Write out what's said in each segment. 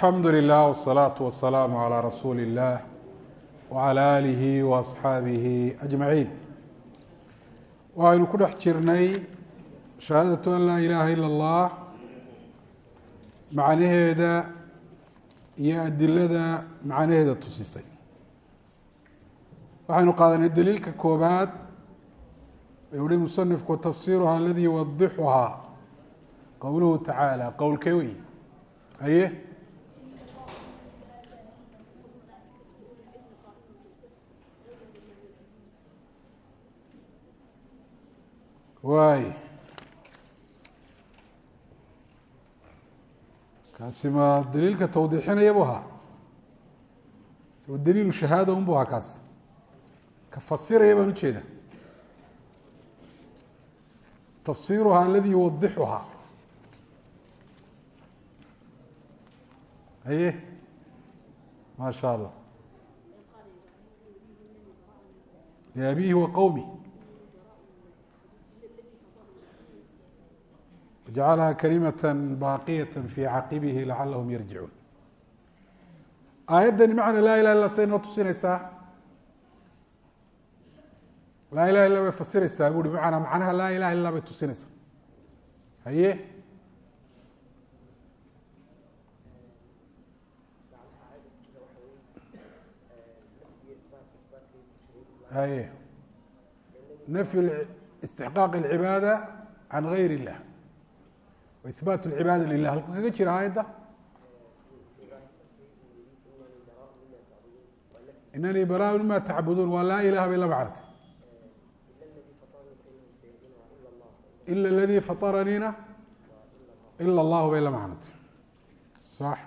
alxamdu lilah wsalaatu wasalaamu calaa rasuuli اllah wacalaa aalihi wa asxaabihi ajmaciin waxaynu ku dhex jirnay shahaadatu an laa ilaaha ila اllah macnaheeda iyo adilada macnaheeda tusisay. Waxaynu qaadanay daliilka koobaad uhi musanifku tafsiruha aladii yuwadixuhaa qowluhu tacaala qowlkee wey aye waay kaasi ma daliilka tawdiixinaya bu ahaa. Daliilu shahaada un bu ahaa kaas. Ka fasiraya baan ujeeda tafsiruha aladi yuwadixuhaa aye ma sha allah. Liabihi wa wajacalaha kalimata baaqiyata fii caqibihi lacalahum yarjicuun aayaddani macna laa ilaha illa say noo tusinaysaa laa ilaha illa bay fasiraysaa buuhi macanaa macnaha laa ilaha illa bay tusinaysaa haye haye nafyu istixqaaq alcibaada can gayr illah ibaat cibaada lilah halku kaga jira aayadda inanii bara mima tacbuduun waa laa ilaha bay laba cartay ila aladii faaraniina ila allahu bay la macnatay sax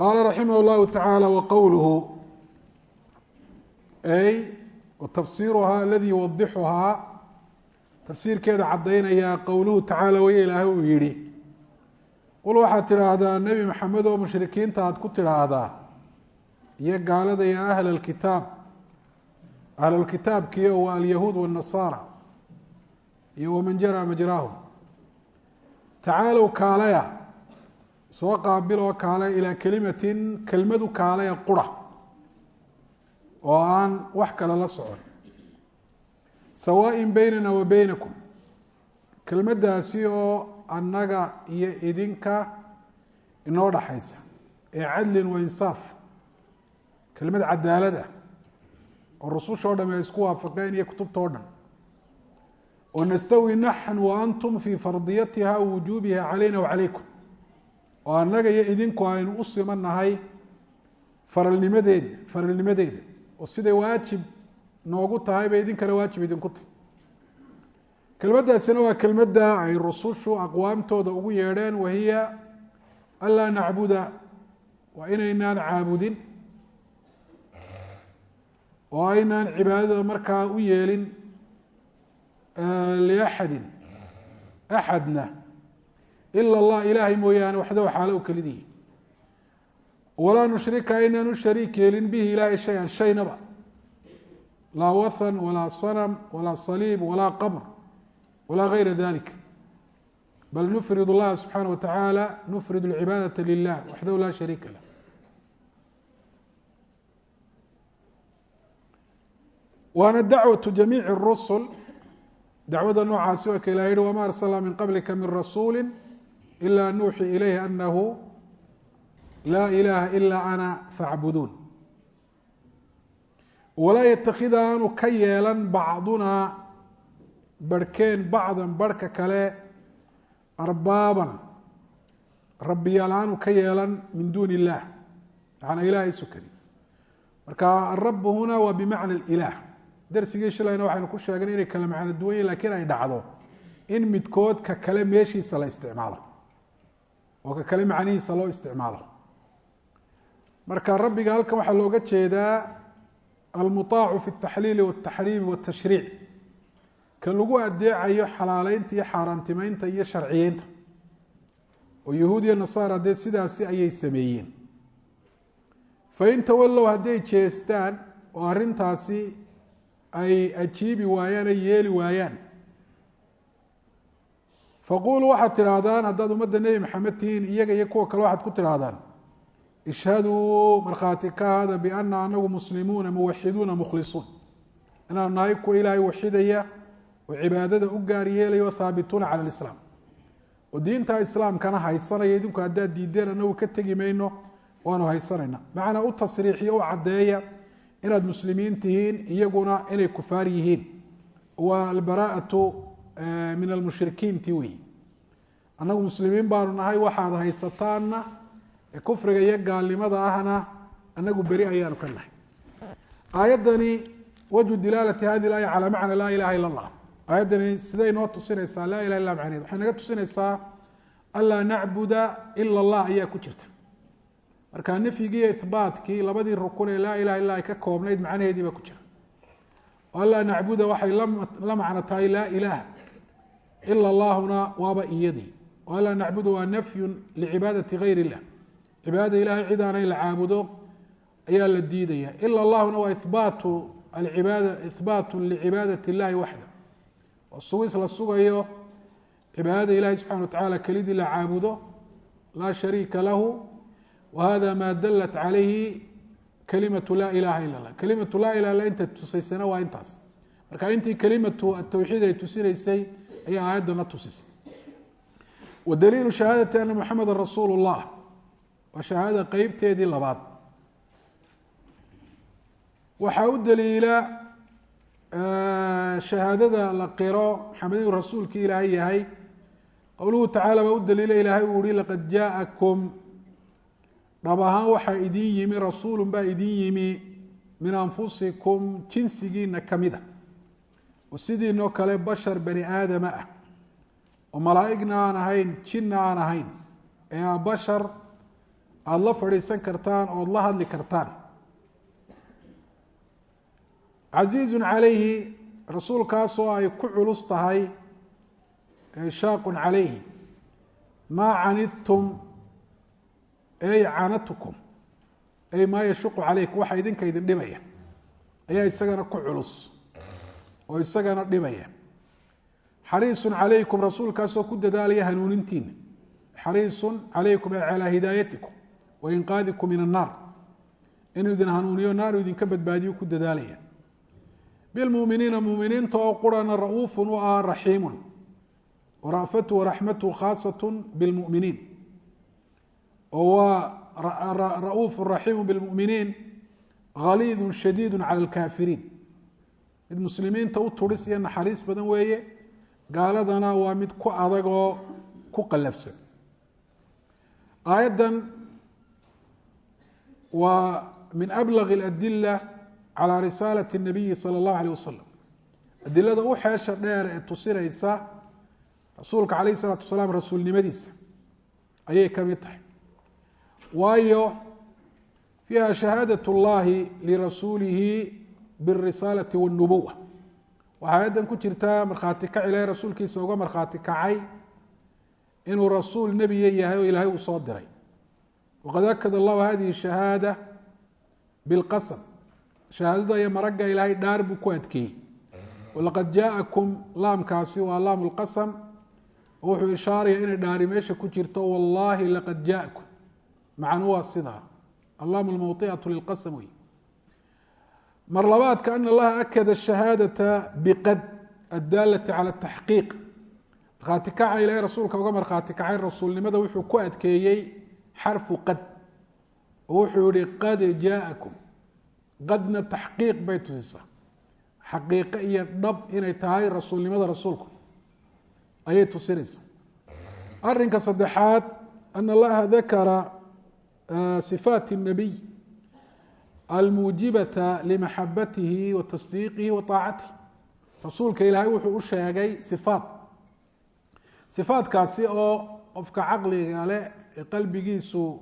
qaala raximah llahu tacaala waqowluhu ay tafsiruha aladi yuwadixuhaa tafsiirkeeda caddaynayaa qowluhu tacaala way ilaahay uu yidhi qul waxaad tidhaahdaa nebi maxamed oo mushrikiinta aad ku tidhaahdaa iyo gaalada iyo ahl alkitaab ahlulkitaabkiio waa alyahuud waannasaara iyo waman jaraa majraahum. Tacaalow kaalaya soo qaabiloo kaalaya ilaa kelimatin kelmadu kaalaya qura oo aan wax kale la socon sawaaءin beynana wa beynakum kelmaddaasi oo annaga iyo idinka inoo dhaxaysa ee cadlin wa insaaf kelmad cadaalad ah oo rususha o dham ay isku waafaqeen iyo kutubta o dhan. Oo nastawi naxnu wa antum fii fardiyatiha wujuubiha calayna wa calaykum. Oo annaga iyo idinku aynu u simannahay faralnimadeeda faralnimadeeda oo siday waajib noogu tahay bay idinkana waajib idinku tahay. Kelmaddaasina waa kelmadda ay rusushu aqwaamtooda ugu yeedheen wahiya anlaa nacbuda waa inaynaan caabudin oo aynaan cibaadada markaa u yeelin liaxadin axadna ila allah ilaahay mooyaane waxdahu xaalo u kelidihi walaa nushrika aynaan u shariik yeelin bihi ilaahay shay-an shaynaba laa wathan walaa sanam walaa saliib walaa qabr walaa gayra dalik bal nufrid اllaha subxaana wa tacaala nufrid اlcibaadaةa lilah waxdahu laa shariika lah waana dacwaة jamiic الrusul dacwada noocaasi waa ka ilah yihi wama arsalna min qablika min rasuuli ila nuuxi ilayhi anahu laa ilaha ila ana faacbuduun walaa yatakida aanu ka yeelan bacduna barhkeen bacdan barhka kale arbaaban. Rabbiyaal aanu ka yeelan min duuni illah macnaa ilahay sukani marka arabu huna waa bimacna اlilah darsigii shilayna waxaynu ku sheegnay inay kala macno duwan yihiin lakiin ay dhacdo in midkood ka kale meeshiisa la isticmaalo. Oo ka kale macnihiisa loo isticmaalo. Marka rabbiga halkan waxaa looga jeedaa almuطaacu fi اtaxliili wاtaxriimi wاtashriic kan lagu adeecayo xalaaleynta iyo xaaraantimeynta iyo sharciyeynta oo yahuud iyo nasaara dee sidaasi ayay sameeyeen fain tawallow hadday jeestaan oo arrintaasi ay ajiibi waayaan ay yeeli waayaan faquluu waxaad tidhaahdaan haddaad ummadda nebi maxamed tihiin iyaga iyo kuwa kale waxaad ku tidhaahdaan ishhaduu markhaati ka hada biana anagu muslimuuna muwaxiduuna mukhlisuun inaanu nahay kuwa ilaahay waxidaya oo cibaadada u gaar yeelaya o haabituuna cala lislaam oo diinta islaamkana haysanaya idinku haddaad diideen anagu ka tegi mayno waanu haysanayna macnaa u tasriixiyo u caddeeya inaad muslimiin tihiin iyaguna inay kufaar yihiin. Waa albaraa'atu min almushrikiinti wey annagu muslimiin baanu nahay waxaad haysataanna kufriga iyo gaalnimada ahna anagu beri ayaanu ka nahay. Aayaddani wajhu dilaalati hadi laaya calaa macna laa ilaha ila allah. Aayaddani siday noo tusinaysaa laa ilaha illa macneed waxay naga tusinaysaa anlaa nacbuda ila allah ayaa ku jirta. Marka nafyigii iyo labadii rukun ee laa ilaha illa ay ka koobnayd macnaheedii baa ku jira. Anlaa nacbuda waxay la macno tahay laa ilaah ila allahuna waaba iyadii. Anlaa nacbuda waa nafyun licibaadati gayr illah cibaadada ilahay cid aanay la caabudo ayaa la diidaya. Ila allahuna waa ihbaatu alcibaada ihbaatu licibaadati illahi waxda. Oo sugis la sugayo cibaadada ilahi subxana wa tacala kelidii la caabudo laa shariika lahu wa hada ma dalat calayhi kalimatu laa ilaha ila اllah kalimatu laa ilah illa inta tusaysana waa intaas. Marka intii kalimatu atawxiid ay tusinaysay ayaa aayaddana tusisay. Wa daliilu shahaadati ana muxameda rasuulu اllah waa shahaadada qeybteedii labaad. Waxaa u daliila shahaadada la qiro maxamed inuu rasuulkii ilaahay yahay. Qowluhu tacaala baa u daliila ilaahay uu yihi laqad jaa'akum dhab ahaan waxaa idin yimi rasuulu baa idin yimi min anfusikum jinsigiina kamida oo sidiinoo kale bashar bani aadama ah. Oo malaa'igna aan ahayn jinna aan ahayn. Ee bashar aada la fadhiisan kartaan ood la hadli kartaan. Casiizun calayhi rasuulkaasoo ay ku culus tahay shaaqun calayhi. Maa canidtum ey canatukum ey maa yashuqu calaykum waxa idinka idin dhibaya ayaa isagana ku culus oo isagana dhibaya xariisun calaykum rasuulkaasoo ku dadaalaya hanuunintiina xariisun calaykum ay calaa hidaayatikum wa inqaadikum min annaar. Inuu idin hanuuniyo naaru idinka badbaadiyo ku dadaalaya. Bilmuminiina muminiinta oo qurana ra'uufun u ah raxiimun wara'fatu waraxmatu khaasat bilmuminiin oo waa ra'uufu raxiimu bilmuminiin haliidun shadiidu cala alkaafiriin. Mid muslimiinta u turis iyo naxariis badan weeye gaaladana waa mid ku adag oo ku qallafsan waa min ablagi اladila calى risaalati الnabiyi salى اllahu alيه wasalam adilada u xeesha dheer ee tusinaysa rasuulka calayh الsalaatu wasalaam rasuulnimadiisa ayay ka mid tahay waayo fiiha shahaadaة اllahi lirasuulihi bالrisaalati wالnubuwa waxaa aayaddan ku jirta markhaati kac ilahay rasuulkiisa uga markhaati kacay inuu rasuul nebiya yahay oo ilaahay uu soo diray waqad akad allahu hadihi shahaada bilqasam shahaadada iyo maragga ilaahay dhaar buu ku adkeeyey walaqad jaa'akum laamkaasi waa laam wuxuu ishaaraya inay dhaari meesha ku jirto wallaahi laqad jaa'akum macnu waa sidaa allaam lmawطicatu lilqasam wey mar labaadka ana allaha akada shahaadata biqad addaalati cala taxqiiq markhaati kaca ilahay rasuulka uga markhaati kacay rasuulnimada wuxuu ku adkeeyey xarfu qad wuxuu yihi qad jaaakum qadna taxqiiq bay tusisaa. Xaqiiqo iyo dhab inay tahay rasuulnimada rasuulku. Ayay tusinaysaa. Arinka saddexaad an allaha dakara sifaat الnabiy almuujibata limaxabatihi wa tasdiiqihi wa aacatihi rasuulka ilaahay wuxuu u sheegay sifaat. Sifaatkaasi oo qofka caqliga leh qalbigiisu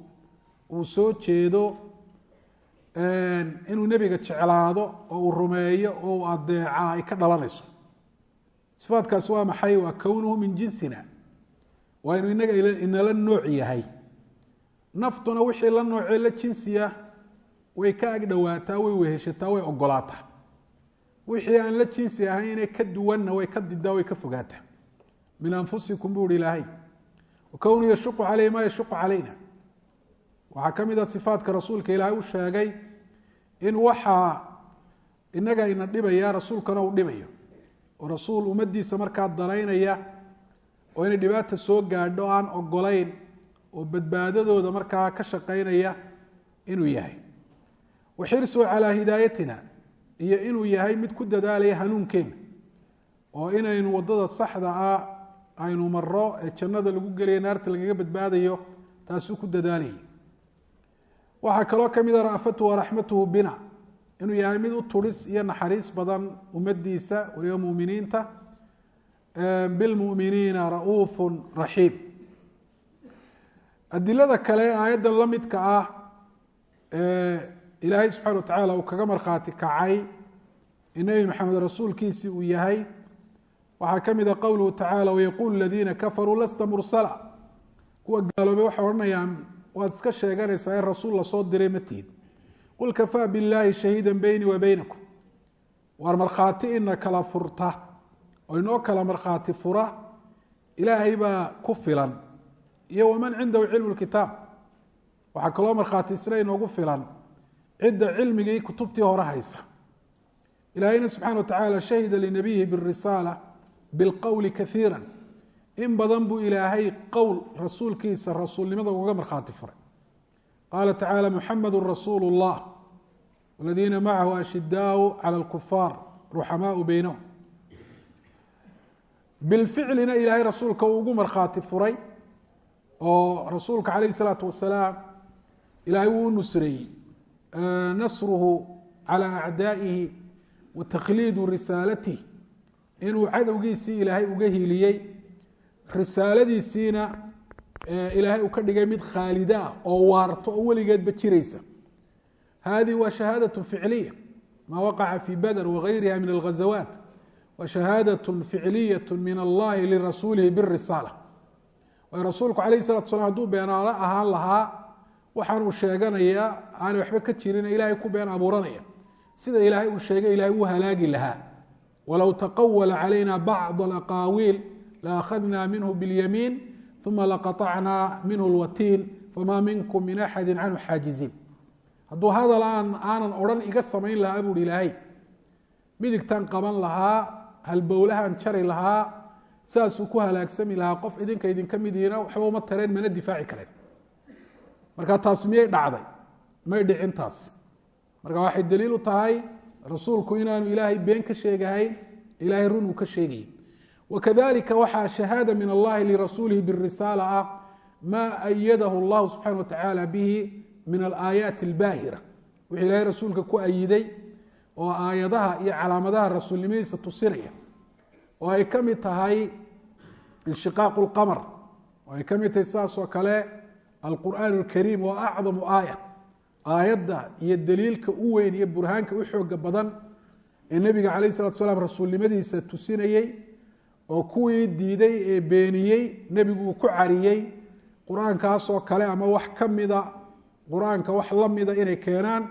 uu soo jeedo inuu nebiga jeclaado oo uu rumeeyo oo uu adeeca ay ka dhalanayso. Sifaatkaasi waa maxay? Waa kownuhu min jinsina. Waa inuu inaga inala nooc yahay. Naftuna wixii la noocee la jinsiya way ka agdhowaataa way weheshataa way ogolaataa. Wixii aan la jinsi ahaynee ka duwanna way ka didaa way ka fogaataa. Min anfusikum buu hi ilaahay wakownuu yashuqu caleyhi ma yashuqu calayna waxaa ka mid a sifaadka rasuulka ilaahay u sheegay in waxaa inaga ina dhibaya rasuulkana uu dhibayo oo rasuul ummaddiisa markaa danaynaya oo inay dhibaata soo gaadho aan ogolayn oo badbaadadooda markaa ka shaqaynaya inuu yahay wa xirsuhu calaa hidaayatina iyo inuu yahay mid ku dadaalaya hanuunkeena oo inaynu waddada saxda ah aynu maro ee jannada lagu gelaya naarta lagaga badbaadayo taasuu ku dadaalayay waxaa kaloo ka mid a ra'fatuhu waraxmatuhu bina inuu yahay mid u turis iyo naxariis badan ummadiisa waliba muminiinta bilmuminiina ra'uufu raxiim. Adilada kale aayaddan la midka ah ee ilaahay subxana wa tacaala uu kaga markhaati kacay in nebi maxamed rasuulkiisii uu yahay waxaa ka mid a qowluhu tacaala wayaquulu ladiina kafaruu lasta mursala. Kuwa gaaloobay waxay odhanayaan waad iska sheeganaysaa in rasuul la soo diray ma tihid. Qul kafaa billaahi shahiida beynii wa beynakum waar markhaati ina kala furta oo inoo kala markhaati fura ilaahay baa ku filan. Iyo waman cindahu cilmu lkitaab waxaa kaloo markhaati isna inoogu filan cidda cilmigii kutubtii hore haysa. Ilaahayna subxana wa tacaala shahida linabiyihi birisaala bilqowli kaiira in badan buu ilaahay qowl rasuulkiisa rasuulnimada ugaga markhaati furay. Qaala tacaala muxamadu rasuulu اllah waladiina macahu ashidaau cala lkufaar ruxamaau beynahum bilficlina ilaahay rasuulka uu ugu markhaati furay oo rasuulka calayh isalaatu wasalaam ilaahay wuu nusreeyey nasruhu calى acdaa'ihi wa takhliidu risaalatih inuu cadowgiisii ilaahay uga hiiliyey risaaladiisiina ilaahay uu ka dhigay mid khaalida ah oo waarto oo weligeedba jiraysa hadihi waa shahaadaة ficliya ma waqaca fi badr wagayriha min alghazawaat wa shahaadaة ficliyaة min allahi lirasuulihi birisaala waayo rasuulku alayh الsalatu slam haduu beenaalo ahaan lahaa waxaanuu sheeganayaa aanay waxba ka jirin ilaahay ku been abuuranaya sida ilaahay uu sheegay ilahay uu halaagi lahaa walow taqawala calayna bacd alaqaawiil laakhadna minhu biاlyamiin uma laqaطacna minhu lwatiin famaa minkum min axadi canhu xaajiziin hadduu hadal aan aanan odhan iga samayn lahaa buuhi ilaahay midigtan qaban lahaa halbowlahan jari lahaa saasuu ku halaagsami lahaa qof idinka idinka midiina waxba uma tareen mana difaaci kareen marka taas miyay dhacday may dhicin marka waxay daliil u tahay rasuulku inaanu ilaahay been ka sheegahayn ilahay run uu ka sheegayay wakadalika waxaa shahaada min allahi lirasuulihi birisaala ah maa ayadahu allahu subxana watacaala bihi min alaayaati albaahira. Wuxuu ilahay rasuulka ku ayiday oo aayadaha iyo calaamadaha rasuulnimadiisa tusinaya oo ay ka mid tahay inshiqaaqu lqamar oo ay ka mid tahay sidaas oo kale alqur'aan اlkariim waa acdamu aaya aayadda iyo daliilka u weyn iyo burhaanka u xooga badan ee nebiga calayh salatu salaam rasuulnimadiisa tusinayey oo kuwii diiday ee beeniyey nebigu uu ku cariyey qur'aankaasoo kale ama wax ka mida qur'aanka wax la mida inay keenaan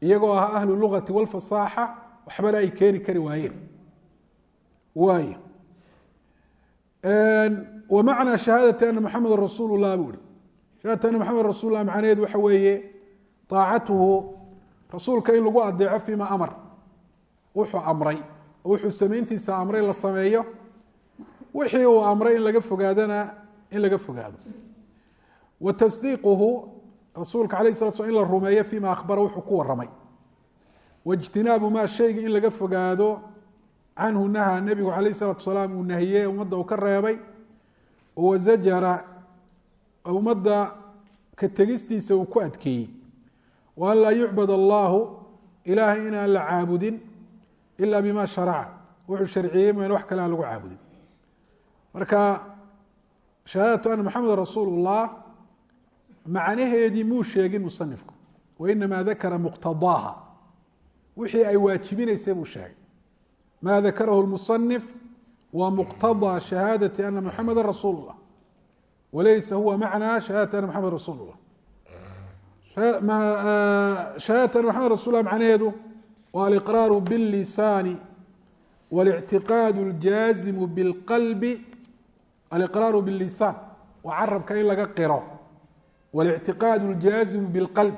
iyagoo ah ahlu lugati walfasaaxa waxbana ay keeni kari waayeen. Waay wamacnaa shahaadati ana maxameda rasuul lah buu ihi shahaadati ana maxamed rasul lah waxa weeye aacatuhu rasuulka in lagu adeeco fima amar. Wuxuu amray wuxuu samayntiisa amray la sameeyo. Wixii uu amray in laga fogaadona in laga fogaado. Wa tasdiiquhu rasuulka alayh sala slam in la rumeeyo fima akhbara wuxuu ku waramay waijtinaabu maa shayga in laga fogaado canhu naha nebigu calayh salatu salaam uu nahiyey ummadda uu ka reebay. Wazajara ummadda ka tegistiisa uu ku adkeeyey wa an laa yucbad allaahu ilaahay inaan la caabudin ila bima sharaca. Wuxuu sharciyey mooyane wax kale aan lagu caabudin. Marka shahaadatu ana maxameda rasuulu llah macnaheedii muu sheegin musanifku? Wainamaa dakara muqtadaaha. Wixii ay waajibinaysay buu sheegay. Ma dakarahu lmusanif wa muqtadaa shahaadati ana muxameda rasuulu walaysa huwa macnaa shahaadati ana maxamed rasuulu shahaadati ana maxamed rasul lah macnaheedu waa aliqraaru biاllisaani waاlictiqaadu اljaazimu biاlqalbi aliqraaru biاlisaan waa carabka in laga qiro walictiqaad اljaazimu biاlqalb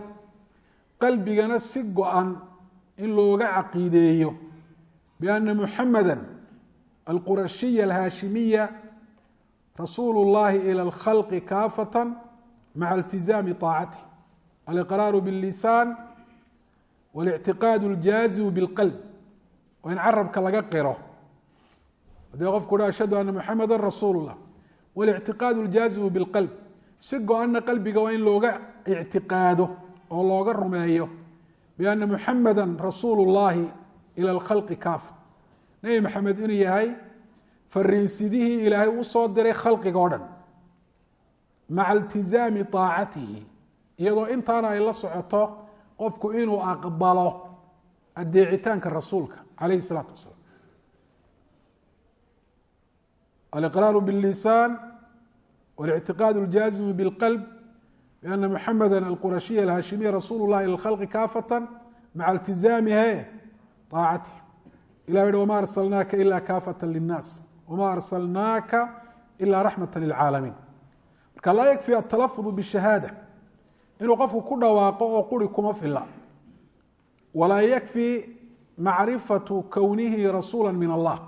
qalbigana si go-an in looga caqiideeyo biana muxameda alqurashiya alhaashimiya rasuulu اllahi ilى اlkhalqi kaafata maca iltizaami طaacatih aliqraaru biاllisaan walictiqaad اljaazimu biاlqalb waa in carabka laga qiro hadii qofku ha ashhadu ana muxameda rasuulu اllah walictiqaad اljaazimu biاlqalb si go-anna qalbiga waa in looga ictiqaado oo looga rumeeyo biana muxameda rasuulu اllahi ilى اlkhalqi kaafa nebi maxamed inuu yahay fariinsidihii ilaahay u soo diray khalqiga o dhan maca iltizaami طaacatihi iyadoo intaana ay la socoto qofku inuu aqbalo adeecitaanka rasuulka alayh الsalaatu wasalaam aliqraaru biاllisaan والاعtiقاad الجاaزم بالqلب بأن محamdا الqرaشhiي الhاشhimiي رasuل الlahi ilى الkخلqi kاfة maعa التiزاamihe طاacatه ilah hi وma arslnaaka ilا kاfة للناas وma arslnaaka ilا رaحmaة للcاalمين marka laa ykفي التلفظ bالشhahaadة inuu qofku ku dhawaaqo oo quri kuma fila walaa yakfi macrifatu kownihi rasuula min allah.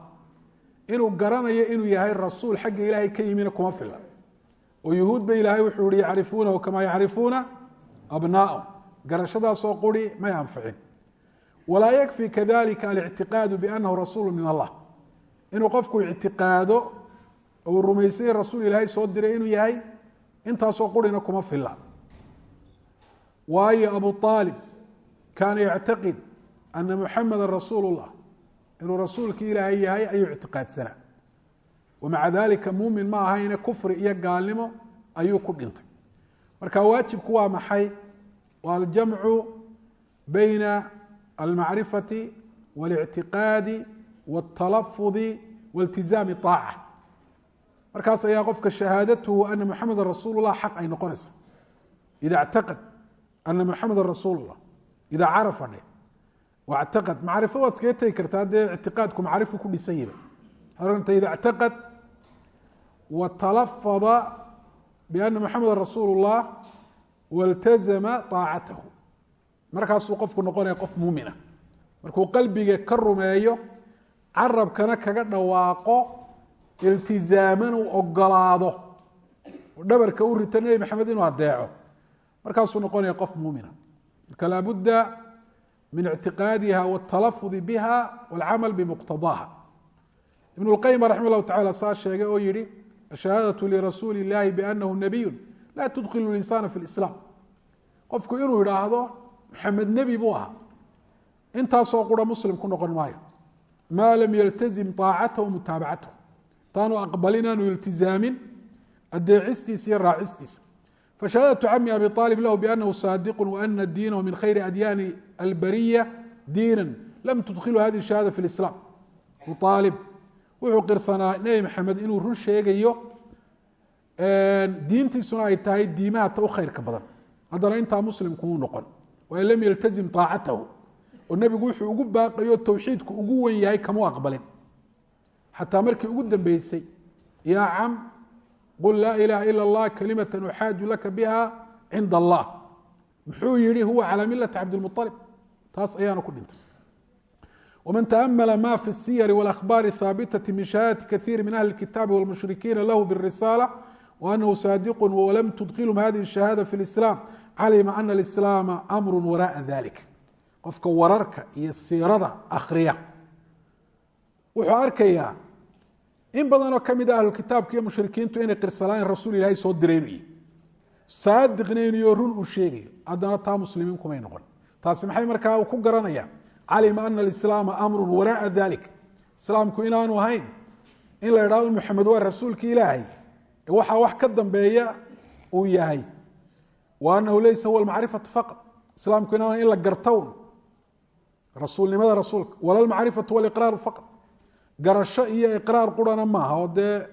Inuu garanayo inuu yahay rasuul xagga ilaahay ka yimina kuma fila oo yuhuudba ilaahay wuxuu yihi yacrifuunahu kamaa yacrifuuna abnaa'ahum. Garashadaasoo quri may anficin. Walaa yakfi kadalika alictiqaadu biannahu rasuulu min allah. Inuu qofku ictiqaado ou rumaysanya rasuul ilaahay soo diray inuu yahay intaasoo qurina kuma fila waayo abu aalib kaana yactaqid ana muxameda rasuul llah inuu rasuulkii ilaahay yahay ayuu ictiqaadsanaa wamaca dalika muumin ma ahayne kufri iyo gaalnimo ayuu ku dhintay. Marka waajibku waa maxay? Waa aljamcu bayna almacrifati waاlictiqaadi wاtalafudi waltizaami aaca markaas ayaa qofka shahaadatuhu ana muxameda rasuul xaq ay noqonaysa. Ida ctaqad ana maxameda rasuullah idaa carafa dhe wactaqad macrifo waad iskaga tegi kartaa dee ictiqaadku macrifu ku dhisan yahay ata ida ctaqad wa biana maxameda rasuulu waltazama aacatahu markaasuu qofku noqonaya qof muumina markuu qalbiga ka rumeeyo carabkana kaga dhawaaqo iltizaamana u ogolaado dhabarka u rito nebi maxamed inuu adeeco markaasuu noqonaya qof muumina marka laabudda min ictiqaadiha wاtalafudi biha wاlcamal bimuqtadaaha ibn اlqayim raxima اllahu tacala saa sheegay oo yihi ashahaadaة lirasuuli اllahi bianahu nabiyu laa tudkilu linsana fi اlislaam qofku inuu idhaahdo maxamed nebi buu ahaa intaasoo qura muslim ku noqon maayo maa lam yaltazim طaacatahu mutaabacatahu taanu aqbalin aanu iltizaamin adeecistiisa iyo raacistiisa fashahaadaة cami abi aalib lahu bianahu saadiqu waana diinahu min khayri adyaani albariya diina lam tudkilu hadihi shahada fi اlislaam aalib wuxuu qirsanaa nebi maxamed inuu run sheegayo diintiisuna ay tahay diimaha ta u khayrka badan haddana intaa muslimkumuu noqon waayo lam yaltazim طaacatahu oo nebigu wuxuu ugu baaqayo towxiidku ugu wen yahay kamuu aqbalin xataa markii ugu dambeysay yaa cam qul laa ilaha ila اllah kalimata uxaaju laka biha cinda allah muxuu yihi huwa calى milati cabdilmuطalib taas ayaana ku dhintay wman taamla ma fi الsiyr wاlأkhbaar الhaabitaةi min shahaadati kaثiiri min ahli الkitaabi wاlmushrikiina lahu bالrisaalة وأنه صاadق وlm تdkilهm hadiه الشhهاadة في الإسلام calima أن الإسلاam أmr وراءa ذalik qofka wararka iyo siirada akriya wuxuu arkayaa in badanoo ka mid a ah ahlukitaabka iyo mushrikiintu inay qirsalaan rasuul ilaahay soo diray inuu saadiqnaynayo run uu sheegayo haddana taa muslimiin kumay noqon. Taasi maxay markaa ku garanaya? Calima ana alislaama amrun waraaa dalik islaamku inaanu ahayn in la idhahdo moxamed waa rasuulkii ilaahay waxaa wax ka dambeeya uu yahay. Wa anahu leysa huwa almacrifatu faqad islaamku inaanu in la gartown rasuulnimada rasuulka wala almacrifatu waliqraaru faqad garasho iyo iqraar qurana maaha oo dee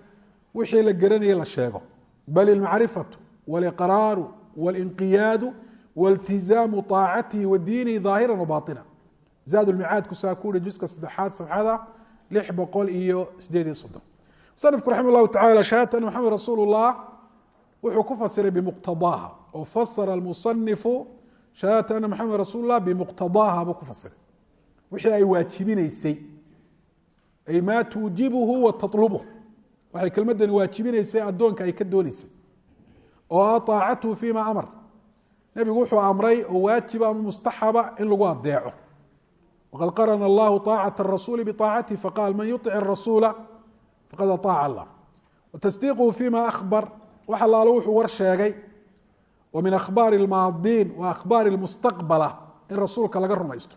wixii la garanayay la sheego. Bal ilmacrifatu waliqraaru walinqiyaadu waltizaamu aacatihi wa diinihi daahira zaad ulmicaadku saa ku juska saddexaad sabxada lix boqol iyo sideed iyo soddon. Musanifku raxima llahu tacala shahadata an maxamed rasuul llah wuxuu ku fasiray bimuqtadaaha oo fasara almusanifu shahadata ana maxamed rasuul lah bimuqtadaaha buu ku fasiray. Wixii ay waajibinaysay ay maa tuujibuhu wa talubuh waxay kelmadani waajibinaysay addoonka ay ka dooneysay oo ah aacatuhu fima amar nebigu wuxuu amray oo waajiba ama mustaxaba in lagu adeeco waqad qarana allahu طaacaة الrasuuli bطaacatihi faqal man yuطic الrasuula faqad aطaaca allah watasdiiquhu fima ahbar wax allaalo wuxuu war sheegay wa min akhbaari اlmaadiin wa akhbaari اlmustaqbala in rasuulka laga rumaysto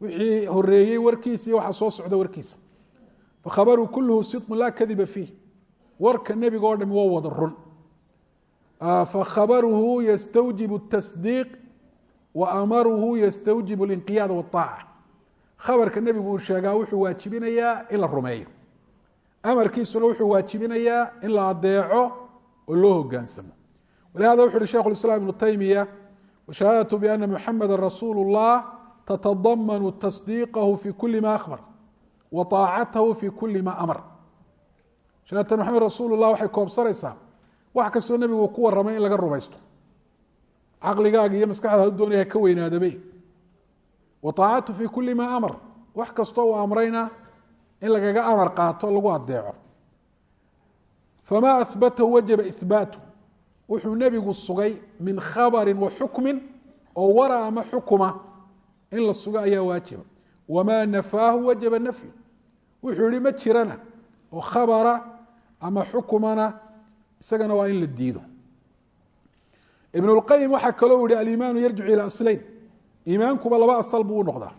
wixii horeeyey warkiisa iyo waxa soo socda warkiisa fakhabaruu kulluhu sidqu laa kadiba fiih warka nebiga o dhami waa wada run fakhabaruhu ystawjib الtasdiiq wa amaruhu ystawjib اlinqiyaad wالطaaca khabarka nebigu uu sheegaa wuxuu waajibinayaa in la rumeeyo amarkiisuna wuxuu waajibinayaa in la adeeco oo loo hogaansamo walihada wuxu uhi shekh اiسlام iبnu taymiya washahaadaة bأna muxameda rasuul الlah tatadamanu tasdiiqahu fi kuli ma akhbar wa طaacatahu fi kuli ma amar shahaadata maxamed rasuul الlah waxay koobsanaysaa wax kastoo nebigu ku waramay in laga rumaysto caqligaaga iyo maskaxda hadu doonaya ka weynaadabe wa طaacatu fi kuli ma amar wax kastoo uu amrayna in lagaga amar qaato lagu adeeco fama ahbatahu wajaba ihbaatu wuxuu nebigu sugay min khabari wa xukmin oo wara ama xukuma in la sugo ayaa waajiba wamaa nafaahu wajaba nafyu wuxuu yihi ma jirana oo khabara ama xukumana isagana waa in la diido ibn اlqayim waxaa kaloo yihi alimaanu yarjicu ilى aslayn iimaankuba laba asal buu u noqdaa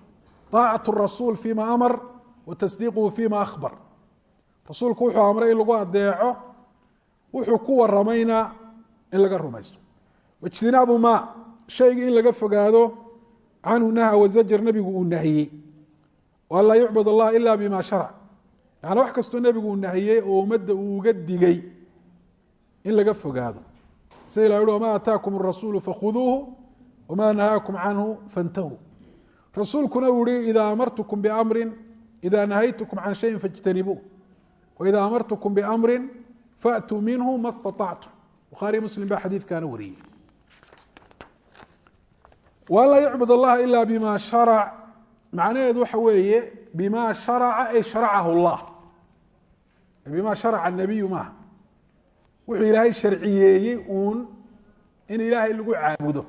طaacaة الrasuul fima amar wa tasdiiquhu fima akhbar rasuulku wuxuu amray in lagu adeeco wuxuu ku waramayna in laga rumaysto wاjtinaabu ma shayga in laga fogaado canhu naha wazajr nabigu uu nahiyey an laa yucbad allah ila bima sharc yaana wax kastoo nebigu uu nahiyey oo ummadda uu uga digay in laga fogaado. Sida ila uhi wamaa ataakum arasuulu fakhuduuhu wamaa nahaakum canhu fantahuu rasuulkuna uu ihi idaa amartukum biamrin idaa nahaytukum can shayin fاjtanibuuh waidaa amartukum bamrin faatuu minhu ma staطactum bukhaariy muslim baa xadiidkaana wariyey. waan laa yucbud allaha ila bima sharac macnaheedu waxa weeye bima sharaca ay sharacahu اllah bima sharaca nabiyu maaha wuxuu ilaahay sharciyeeyey uun in ilaahay lagu caabudo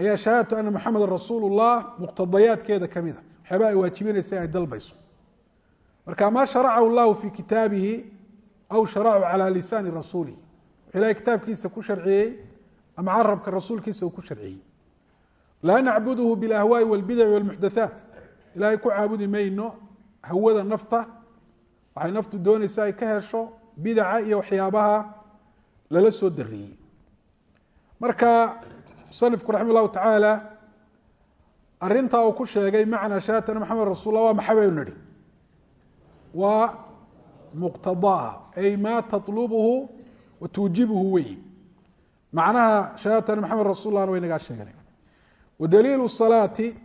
ayaa shahaadatu ana maxameda rasuul اllah muqtadayaadkeeda kamid a waxyaaba ay waajibinaysa ay dalbayso marka ma sharacahu llahu fi kitaabihi aw sharacu calى lisaani rasuulihi wuxuu ilahay kitaabkiisa ku sharciyey ama carabka rasuulkiisa uu ku sharciyey laa nacbuduhu biاlahwaaءi wاlbidaci wاlmuxdathaat ilahay ku caabudi mayno hawada nafta waxay naftu doonaysa ay ka hesho bidaca iyo waxyaabaha lala soo dariyey marka musanifku raxima اllahu tacaala arintaa uu ku sheegay macna shahaadatan maxamed rasul lah waa maxay baynu nihi waa muqtadaaha ay ma taطlubuhu wa tuujibuhu weyi macnaha shahaadatan maxamed rasul lahna way nagaa sheeganay wadaliilu salaati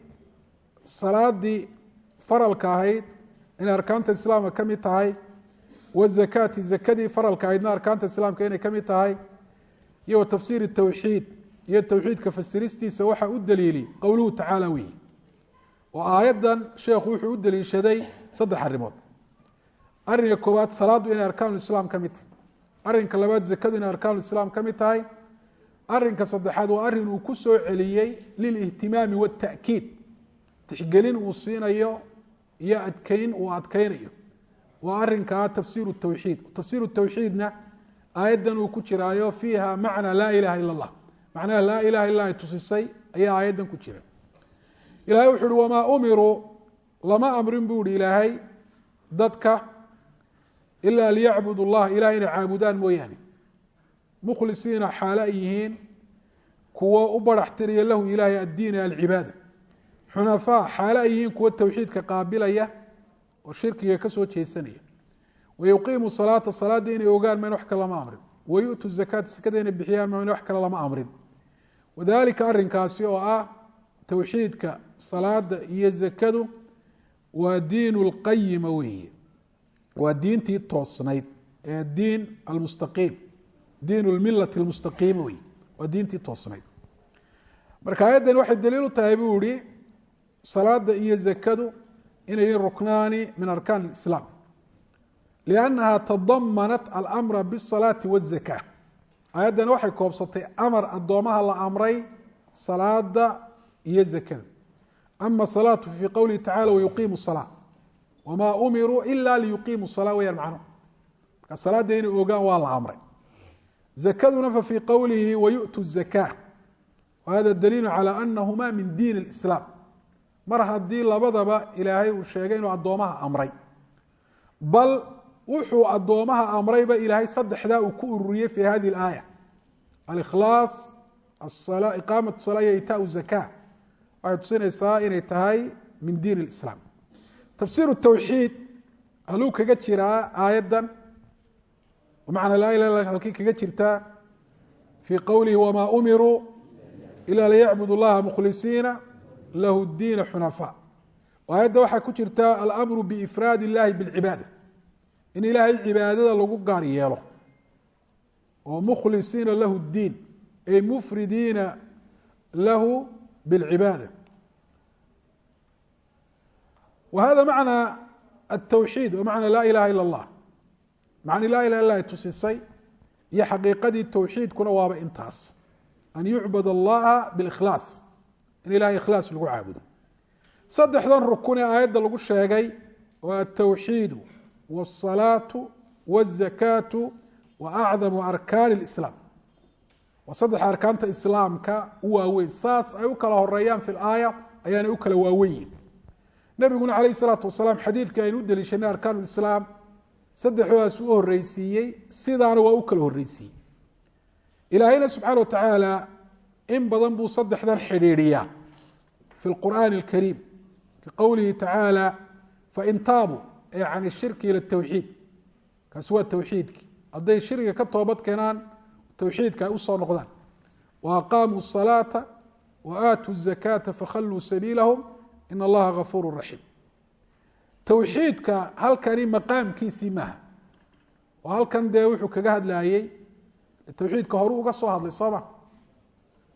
salaadii faralka ahayd inay arkaanta islaamka ka mid tahay wazakaati zakadii faralka ahaydna arkaanta islaamka inay ka mid tahay iyo wa tafsiir tawxiid iyo towxiidka fasiristiisa waxaa u daliili qowluhu tacaala weyi oo aayaddan sheekhu wuxuu u daliishaday saddex arrimood. Arrinka koowaad salaaddu inay arkaanulislaam ka mid tahay. Arrinka labaad zakadu inay arkaanulislaam ka mid tahay arrinka saddexaad waa arrin uu ku soo celiyey lilihtimaami waاta'kiid tixgelin uu siinayo iyo adkeyn uu adkeynayo waa arinkaa tafsiir tawxiid tafsiir tawxiidna aayaddan uu ku jiraayo fiiha macna laa ilaha ila اllah macnaha laa ilaha illa ay tusisay ayaa aayaddan ku jira ilahay wuxu uhi wamaa umiruu lama amrin buu ihi ilaahay dadka ila liyacbudu اllah ilahay inay caabudaan mooyaane mukhlisiina xaalo ay yihiin kuwo u barax tiriya lahu ilaahay addiin alcibaada xunafaa xaalo ay yihiin kuwo towxiidka qaabilaya oo shirkiga ka soo jeesanaya wayuqiimu salaata salaadda inay ogaan mayna wax kale lama amrin wayu'tu zakaata sakada inay bixiyaan mayna wax kale lama amrin wadalika arrinkaasi oo ah towxiidka salaada iyo zakadu waa diin lqayima weeye waa diintii toosnayd ee diin almustaqiim diin lmilati almustaqiima wey waa diintii toosnayd marka aayaddan waxay daliil u tahay buu ihi salaada iyo zakadu inay yihiin ruknaani min arkaan اlislaam liannaha tadamanat alamra biالsalaati wالzaka aayaddan waxay koobsatay amar addoomaha la amray salaada iyo zakada ama salaatu fii qowlihi tacala wayuqiimu salaa wamaa umiruu ila liyuqiimu salaa weyaan macno marka salaadda inay ogaan waa la amray zakaduna fa fii qowlihi wayu'tu zaka wahada daliilu calى anahuma min diin اlislaam mar haddii labadaba ilaahay uu sheegay inuu addoomaha amray bal wuxuu addoomaha amrayba ilaahay saddexdaa uu ku ururiyey fi hadihi اlaaya alikhlaas iqaamat salaa iyo itaau zaka waxay tusinaysaa inay tahay min diin اlislaam tafsiir tawxiid haluu kaga jiraa aayaddan macna laa ilah halkii kaga jirtaa fii qowlihi wamaa umiruu ila liyacbud اllaha mukhlisiina lahu diina xunafaa aayadda waxaa ku jirta alamru biifraad illahi bاlcibaada in ilaahay cibaadada lagu gaar yeelo oo mukhlisiina lahu اdiin ay mufridiina lahu bاlcibaada wa hada macna الtawxiid wa macna laa ilaha ilا اllah macni laa ilah ilah tusisay iyo xaqiiqadii towxiidkuna waaba intaas. An yucbad allaha bilikhlaas in ilahay ikhlaas lagu caabudo. Saddexdan rukun ee aayadda lagu sheegay oo altawxiidu waasalaatu wazakaatu wa acdamu arkaani lislaam waa saddexa arkaanta islaamka u waaweyn. Saas ay u kala horeeyaan fi laaya ayaanay u kala waaweyn yihiin nabiguna calayh wasalaam xadiidkii aynu u deliishanay arkaanu lislaam saddexdaas u horreysiiyey sidaana waa u kala horreysiiyey. Ilaahayna subxaana wa tacaala in badan buu saddexdan xidhiidhiyaa fi lqur'aani alkariim ka qowlihi tacaala fain taabu ee can ishirki ila tawxiid. Kaasi waa tawxiidkii hadday shiriga ka toobad keenaan tawxiidka ay u soo noqdaan. Wa aqaamuu asalaata wa aatuu azakaata fakhalluu sabiilahum in allaha gafuuru raxiim towxiidka halkani maqaamkiisii maaha oo halkan dee wuxuu kaga hadlayey towxiidka horu uga soo hadlay sooma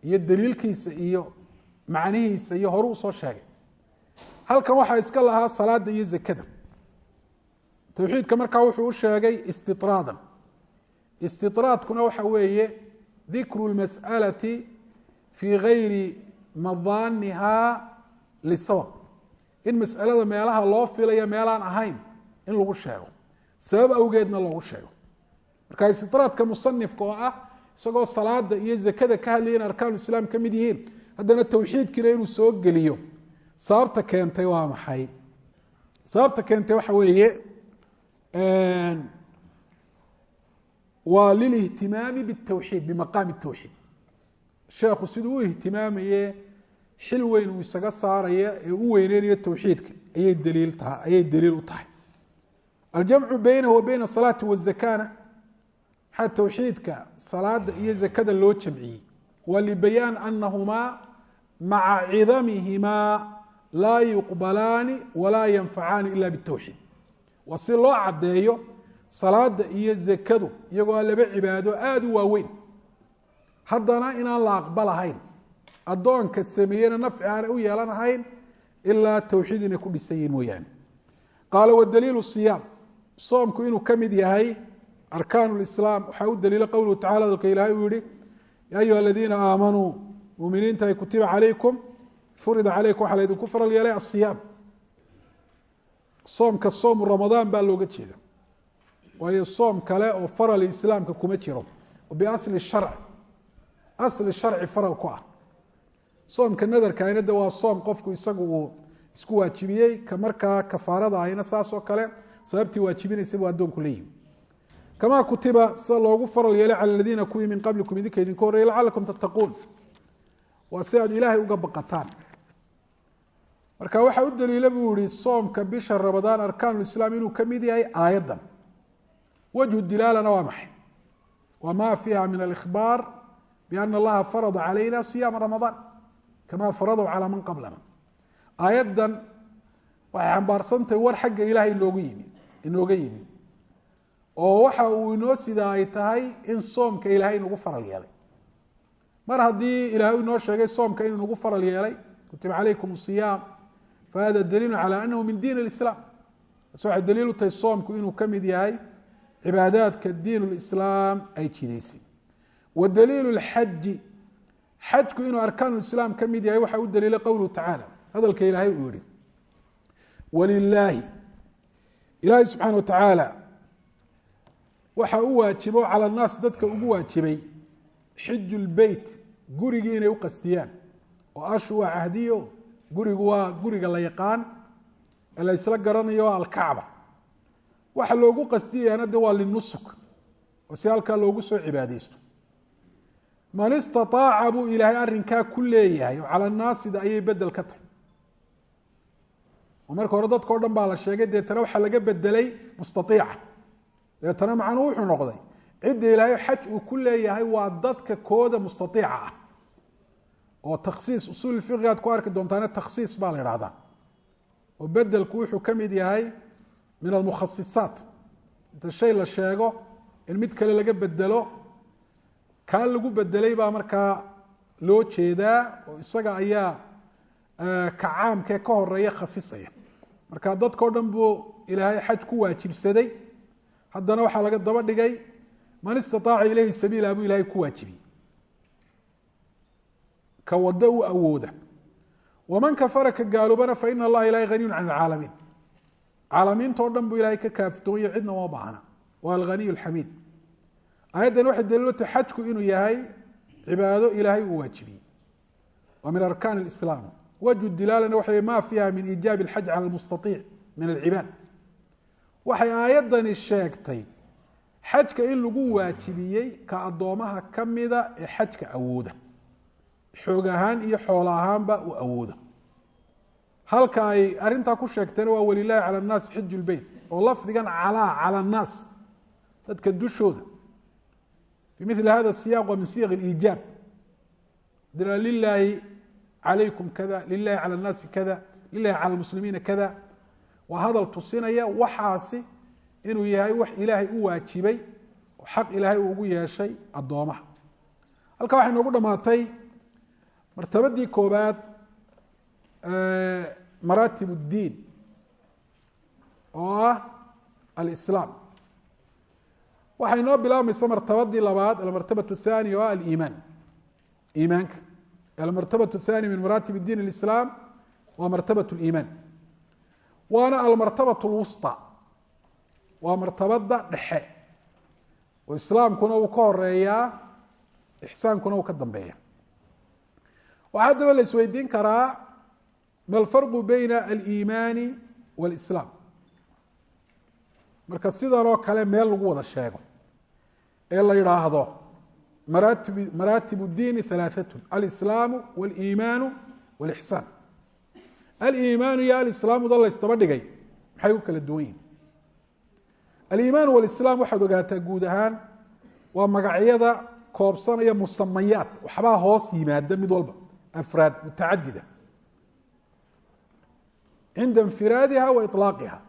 iyo daliilkiisa iyo macnihiisa iyo horu usoo sheegay halkan waxaa iska lahaa salaada iyo zakada towxiidka markaa wuxuu u sheegay istiطraadan istiطraadkuna waxa weeye dikru اlmas'alati fii gayri madaaniha lisabab in masalada meelaha loo filaya meelaan ahayn in lagu sheego. Sabab awgeedna loogu sheego. Marka istidraadka musanifka oo ah isagoo salaada iyo zakada ka hadlaya in arkaanulislaam ka mid yihiin haddana tawxiidkiina inuu soo geliyo. Sababta keentay waa maxay? Sababta keentay waxa weeye waa lilihtimaami bitawxiid bimaqaami tawxiid sheekhu siduu u ihtimaamaye xil weyn uu isaga saaraya ee u weyneynayo towxiidka ayay daliil taha ayay daliil u tahay. Aljamcu beynahu wa beyna asalaati wazakana maxaa towxiidka salaada iyo zakada loo jamciyey? Waa libayaan anahumaa maca cidamihimaa laa yuqbalaani walaa yanfacaani ila bitowxiid waa si loo caddeeyo salaada iyo zakadu iyagoo laba cibaado aada u waaweyn. Haddana inaan la aqbalahayn addoonka sameeyena nafci aanay u yeelanahayn ilaa towxiid inay ku dhisan yihiin mooyaane qaala wadaliilu siyaam. Soomku inuu ka mid yahay arkaan waxaa u daliila qowluhu tacala hadalka ilaahay uu yihi ya ayuha aladiina aamanuu muminiintahay kutiba calaykum furida calaykum waxaa laydinku faral yeelay asiyaam soomka soomu ramadaan baa looga jeeda waayo soom kale oo faral islaamka kuma jiro biasli sharc asli sharci faral ku ah soomka nadarka ahna de waa soom qofku isagu uu isku waajibiyey ka markaa kafaarada ahina saas oo kale sababtii waajibinaysa buu addoonku leeyihi kamaa kutiba sida loogu faral yeelay cala aladiina kuwii min qablikum idinka idinka horreeyay lacalakum tattaquun. Waa si aad ilaahay uga baqataan. Marka waxaa u daliila buu yihi soomka bisha ramadaan arkaanulislaam inuu ka mid yahay aayaddan. Wajhu dilaalana waa maxay? Wama fiiha min alikhbaar biana allaha farada calayna siyaama ramadaan kama faradow calaa man qablana aayaddan waxay xambaarsantahay war xagga ilaahay inoogu yimi inooga yimi. Oo waxa uu inoo sidaa ay tahay in soomka ilaahay inugu faral yeelay. Mar haddii ilaahay inoo sheegay soomka inuu nagu faral yeelay kutiba calaykum siyaam fahada daliilu cala anahu min diin lislaam taas waxay daliil u tahay soomku inuu ka mid yahay cibaadaadka diin lislaam ay jidaysay wa daliilu lxaji xajku inuu arkaan islaam ka mid yahay waxa u daliilay qowluhu tacaala. Hadalka ilaahay uu yihi walilaahi ilaahay subxaana wa tacaala waxa u waajibo cala naas dadka ugu waajibay xiju lbeyt gurigii inay u qastiyaan oo ashu waa cahdiyo gurigu waa guriga la yaqaan ee la ysla garanayo o alkacba. Waxa loogu qastiyayaana de waa linusuk oo si halkaa loogu soo cibaadeysto man istaaaca buu ilaahay arrinkaa ku leeyahay oo cala naasida ayay bedel ka tahay. Oo marka hore dadkao dhan baa la sheegay deetana waxaa laga bedelay mustaiica dabeetana macnuhu wuxuu noqday cidda ilaahay xaj uu ku leeyahay waa dadka kooda mustaiica ah. Oo takhsiis usuul fiqigaad ku arki doontaane takhsiis baa la idhahdaa oo bedelku wuxuu ka mid yahay min almukhasisaat inta shay la sheego in mid kale laga bedelo kaa lagu bedelay baa markaa loo jeedaa oo isaga ayaa ka caamkee ka horreeya khasisaya. Marka dadkao dhan buu ilaahay xaj ku waajibsaday. Haddana waxaa laga daba dhigay man istaaaca ilayhi sabiila buu ilahay ku waajibiyey. Ka wado u awooda. Waman kafara ka gaaloobana faina allaha ilahay haniyun can alcaalamiin. Caalamiinta o dhan buu ilahay ka kaaftoonya cidna uma baahna. Waa alghaniy alxamiid aayaddan waxay daliilo tahay xajku inuu yahay cibaado ilaahay uu waajibiyey waa min arkaan اlislaam wajhu dilaalana waxa ma fiiha min iijaabi اlxaj cala lmustaiic min alcibaad waxay aayaddani sheegtay xajka in lagu waajibiyey ka addoomaha ka mida ee xajka awooda xoog ahaan iyo xoolo ahaanba uu awooda halka ay arintaa ku sheegtayna waa walilahi cala اnnaasi xiju lbeyt oo lafdigan calaa cala اnnaas dadka dushooda fi mili hada siyaq waa min siyaq اliijaab dira lilaahi calaykum kada lilahi cala اnnaasi kada lilahi cala lmuslimiina kada waa hadal tusinaya waxaasi inuu yahay wax ilaahay u waajibay oo xaq ilaahay uu ugu yeeshay addoomaha halkaa waxay noogu dhamaatay martabadii koobaad maraatib اddiin oo ah alislaam waxay inoo bilaabmaysa martabadii labaad almartabaة الthaniya oo ah aliimaan iimaanka almartabaة الthaniya min maraatib اdiin اlislaam waa martabaة اliimaan waana almartabaة اlwusطى waa martabada dhexe oo islaamkuna uu ka horeeyaa ixsaankuna uu ka dambeeya waxaa haddaba la isweydiin karaa ma alfarqu beyna aliimaani wاlislaam marka sidan oo kale meel lagu wada sheego ee la yidhaahdo maraatib maraatib اdiini ثalaaثat alislaamu wاliimaanu wاlixsaan aliimaanu iyo alislaamu da laysdaba dhigay maxay u kala duwan yihin aliimaan walislaam waxaad ogaataa guud ahaan waa magacyada koobsanaya musamayaat waxbaa hoos yimaada mid walba afraad mutacadida cinda infiraadiha wa iطlaaqiha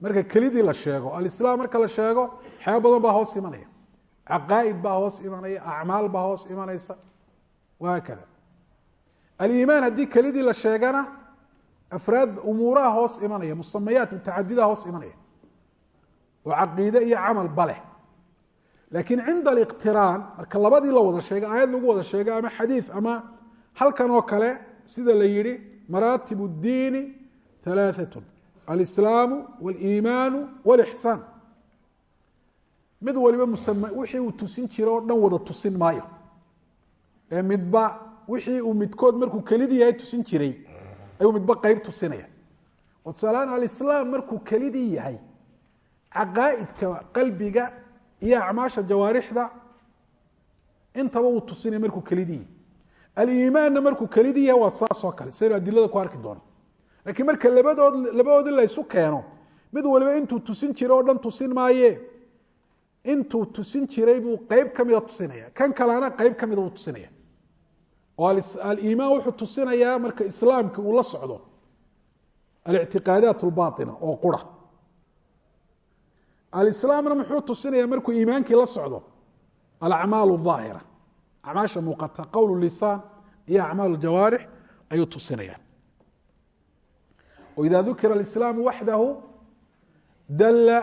marka kelidii la sheego alislaam marka la sheego waxyaaba badan baa hoos imanaya caqaa'id baa hoos imanaya acmaal baa hoos imanaysa wahaakada aliimaan haddii kelidii la sheegana afraad umuuraha hoos imanaya musamayaat mutacadidaha hoos imanaya oo caqiide iyo camal baleh laakiin cinda aliqtiraan marka labadii la wada sheegay aayad lagu wada sheegay ama xadiid ama halkan oo kale sida la yihi maraatib اdiini ثalaaثaة alislaamu wاliimaanu wاlixsaan mid waliba musam wixii uu tusin jiro o dhan wada tusin maayo. Ee midba wixii uu midkood markuu kelidii yahay tusin jiray ayuu midba qeyb tusinaya. Oo alislaam markuu kelidii yahay caqaa'idka qalbiga iyo acmaasha jawaarixda intaba uu tusinaya markuu kelidii aliimaanna markuu kelidii yahay waa saas oo kale. Saynu adilada ku arki doono. Laakiin marka labadood labadoodii laysu keeno mid waliba intuu tusin jiray oo dhan tusin maaye intuu tusin jiray buu qeyb ka mida tusinaya. Kan kalena qeyb ka mida buu tusinaya. Oo aliimaan wuxuu tusinayaa marka islaamki uu la socdo. Alictiqaadaat اlbaطina oo qura. Alislaamna muxuu tusinaya markuu iimaankii la socdo. Alacmaal aahira acmaasha muuqata qowl lisaan iyo acmaal jawaarix ayuu tusinaya ida dukira alislaamu waxdahu dala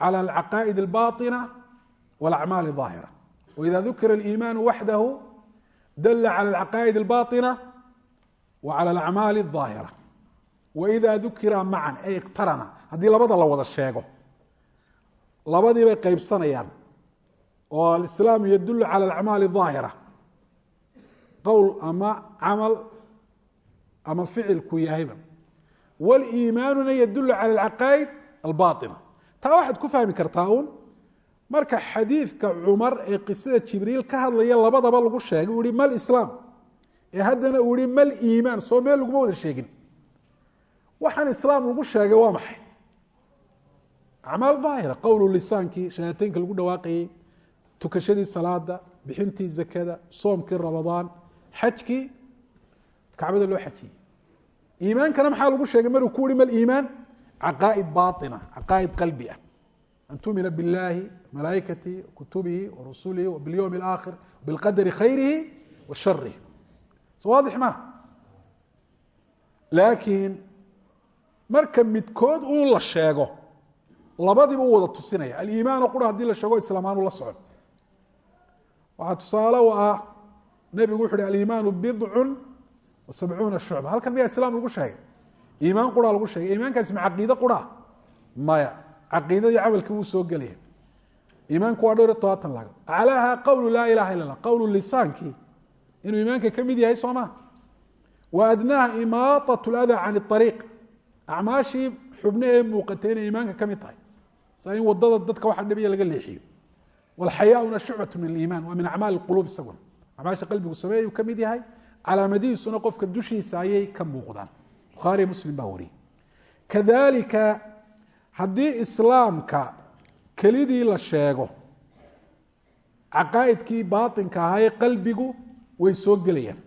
calى alcaqaa'id اlbaطina wاlacmaal الظaahira waida dukira aliimaanu waxdahu dala calى alcaqaa'id اlbaطina wa calى alacmaal الظaahira waida dukira macan ay iqtarana haddii labada la wada sheego labadii bay qeybsanayaan oo alislaamu yadulu calى alacmaali الظaahira qowl ama camal ama ficilku yahayba wاliimaanuna yadulu calى alcaqaa'id albaطina taa waxaad ku fahmi kartaa uun marka xadiidka cumar ee qisada jibriil ka hadlaya labadaba lagu sheegay uu ihi mal islaam. Ee haddana uu ihi mal iimaan. Soo meel laguma wada sheegin. Waxaan islaam lagu sheegay waa maxay? Acmaal daahira qowlu lisaankii shahaataynka lagu dhawaaqayey tukashadii salaada bixintii zakada soomkii ramadaan xajkii kacbada loo xajiyey. Iimaankana maxaa lagu sheegay? Maruu ku yihi mal iimaan caqaaid baina caqaaid qalbi ah an tumina biاllaahi malaaikatihi kutubihi warusulihi wabilyowm اlaakhir bilqadri khayrihi wa sharih waadix ma laakiin marka midkood uu la sheego labadiiba u wada tusinaya aliimaano qura haddii la sheego islaamaanu la socon waxaa tusaale u ah nebigu wuxu uhi aliimaanu bidcu wa sabcuuna shucba halkan miyaa islaam lagu sheegay iimaan qura lagu sheegay. Iimaankaasi ma caqiide qura maya. Caqiidadii camalka wuu soo gelaya iimaanku waa dhowr iyo todobaatan laagad qawlu laa ilaha illa allah qawlu lisaankii. Inuu iimaanka ka mid yahay soo wa adnaaha imaatat ladaa can ariiq acmaashii xubne ee muuqatay iimaanka ka mid tahay. Sa in waddada dadka waxa dhibaya laga leexiyo. Walxayaauna shucbatu min aliiman waa min acmaali lquluub isaguna acmaasha qalbigu sameeyuu ka mid yahay. Calaamadihiisuna qofka dushiisa ayay ka muuqdaan bukhaariyo muslim baa wariyey kadalika haddii islaamka kelidii la sheego caqaa'idkii baatinka ahaa ee qalbigu way soo gelayaan.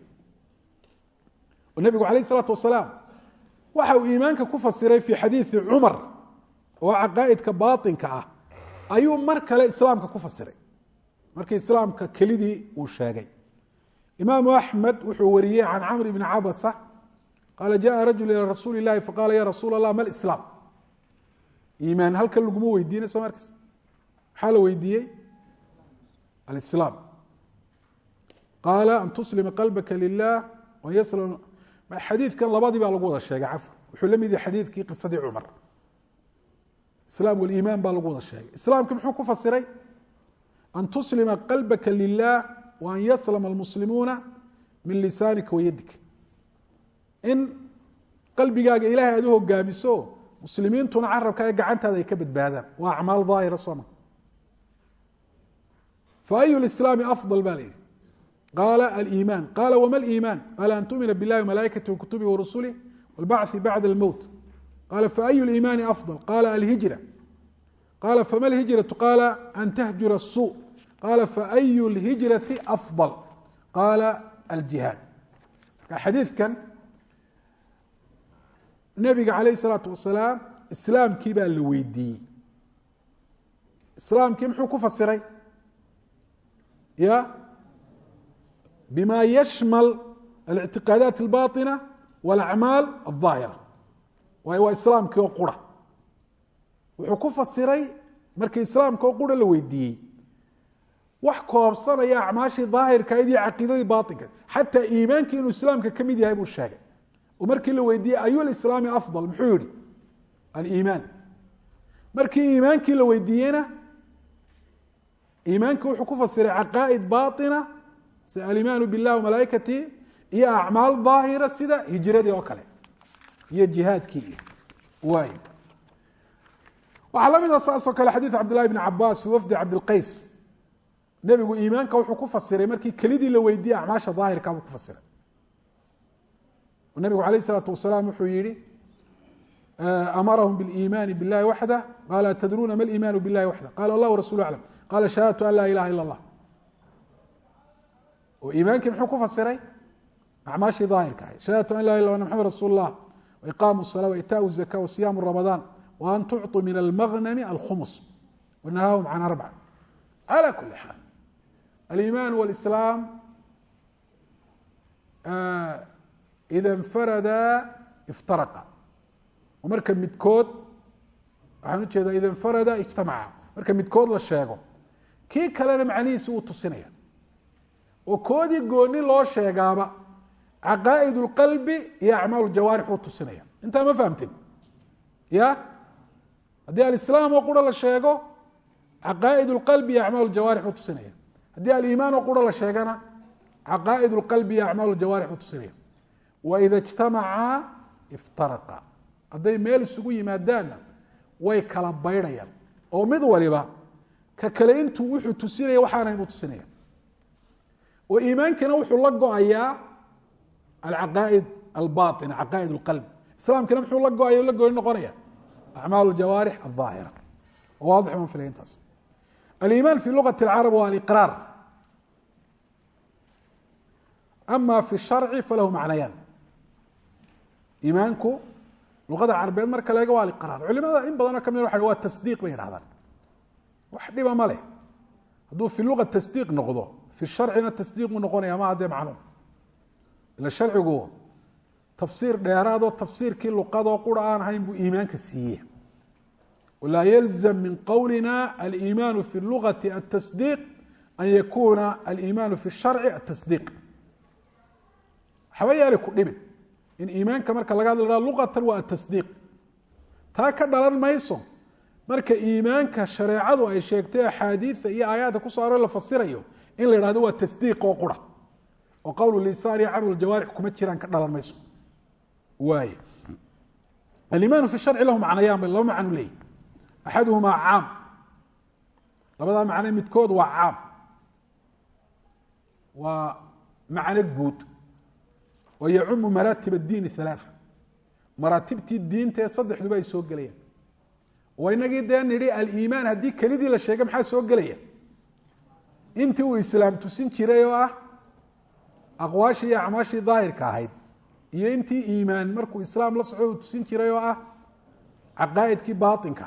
Oo nebigu alayh isalaatu wasalaam waxa uu iimaanka ku fasiray fii xadiidi cumar oo caqaa'idka baatinka ah ayuu mar kale islaamka ku fasiray. Markii islaamka kelidii uu sheegay. Imaamu axmed wuxuu wariyey can camr bni cabasa qaala jaءa rajul ilى rasuuli اlahi faqala ya rasuul اllah ma islaam iimaan halkan laguma weydiina soo markas maxaa la weydiiyey alislaam qaala an tuslima qalbaka lilah an yaslam xadiidkan labadii baa lagu wada sheegay cafwan wuxuu la mid yahay xadiidkii qisadii cumar islaam waliimaan baa lagu wada sheegay islaamki muxuu ku fasiray an tuslima qalbaka lilah wa an yaslama almuslimuuna min lisaanika wayadika in qalbigaaga ilahay aad u hogaamiso muslimiintuna carabka ee gacantaada ay ka badbaadaan waa acmaal daahira sooma faأyu islaami afضل ba la yihi qaala aliimaan qaala wma liimaan qaala an tumina biاllahi wmalaaikati wakutubihi warasulih wاlbachi bacda اlmowt qala faأyu liimaani afضل qala alhijra qala fama lhijraةu qaala an tahjura الsu qala faأyu اlhijrati afضل qaala aljihaad marka xadiidkan nabiga calayh isalaatu wasalaam islaamkii baa la weydiiyey. Islaamkii muxuu ku fasiray? Ya? Bima yashmal alictiqaadaat albaطina walacmaal aldaahira waayo waa islaamkii oo qura. Wuxuu ku fasiray markii islaamka oo qura la weydiiyey. Wax koobsanaya acmaashii daahirkayd iyo caqiidadii baainkayd xataa iimaankii inuu islaamka ka mid yahay buu sheegay markii la weydiiyey ayu islaami afal muxuu yihi aliimaan markii iimaankii la weydiiyeyna iimaanki wuxuu ku fasiray caqaa'id baina sida alimaanu bilah wamalaa'ikatihi iyo acmaal daahira sida hijradii oo kale iyo jihaadkii waay waxaa la mid ah a saasoo kale xadiiث cabdlahi bn cabaas wafdi cabdilqays. Nebigu iimaanka wuxuu ku fasiray markii kelidii la weydiiyey acmaasha daahirka buu ku fasiray nabigu alayh الsalaatu wasalaam wuxuu yihi amarahum biاliimaani biاllahi waxdah qala tadruuna ma liimaanu biاllahi waxdah qala allah rasulu aclam qala shahadatu an laa ilaha ila اllah oo iimaankii muxuu ku fasiray acmaashii daahirka ahay shahadatu an la ilah ana mxamed rasul اllah waiqaamu الsalaa waitaau الzaka wasiyaamu ramadaan wa an tucطuu min almagnami alkhumus wanahaahum can arbac calى kuli xaal aliman wاlislaam ida infarada iftaraqa marka midkood waxaan ujeedaa ida infarada ijtamaca marka midkood la sheego kii kalena macnihiisi uu tusinaya oo koodii gooni loo sheegaaba caqaa'id اlqalbi iyo acmaal jawaarix uu tusinaya intaa ma fahamtin ya haddii alislaam oo qura la sheego caqaa'id اlqalbi iyo acmaal jawaarix uu tusinaya haddii aliimaan oo qura la sheegana caqaa'id اlqalbi iyo acmaal jawaarix uu tusinaya waida اjtamacaa iftaraqa hadday meel isugu yimaadaanna way kala baydhayaan oo mid waliba ka kale intuu wuxuu tusinaya waxaanayn u tusinaya oo iimaankina wuxuu la go-ayaa alcaqaa'id albaina caqaa'id اlqalb islaamkina muxuu la go-aya la gooni noqonaya acmaal اjawaarix alظaahira waadix baan filaya intaas aliimaan fi lugati اlcarab waa aliqraar ama fi sharci falahu macnayaan iimaanku luqada carabeed marka leega waa aliqraar culimada in badanoo ka mid waa waa tasdiiq bay yidhahdaan wax dhiba ma leh. Hadduu fi luga tasdiiq noqdo fi sharcina tasdiiq mu noqonaya ma haddee macnuum ila sharcigu tafsiir dheeraadoo tafsiirkii luqadoo qura aan ahayn buu iimaanka siiye walaa yalzam min qowlina aliimaanu fi lugati atasdiiq an yakuna aliimaanu fi sharci atasdiiq waxba yaali ku dhibin in iimaanka marka laga hadla luqatan waa atasdiiq taa ka dhalan mayso marka iimaanka shareecadu ay sheegtay axaadiida iyo aayaadka ku soo aror la fasirayo in la yidhahdo waa tasdiiq oo qura. Oo qowl lisaan iyo camal jawaarix kuma jiraan ka dhalan mayso. Waay alimaanu fi sharci lahu macnayaan ba laba macnu leeyi axaduhumaa caam. Labadaa macne midkood waa caam. Waa macno guud oo yacumu maraatib addiin halaaa maraatibtii diinta ee saddexduba ay soo gelayaan oo inagii dee nidhi aliimaan haddii kelidii la sheegay maxaa soo gelaya intii uu islaam tusin jiray oo ah aqwaashii iyo acmaashii daahirka ahayd iyo intii iimaan markuu islaam la soco uu tusin jiray oo ah caqaa'idkii baatinka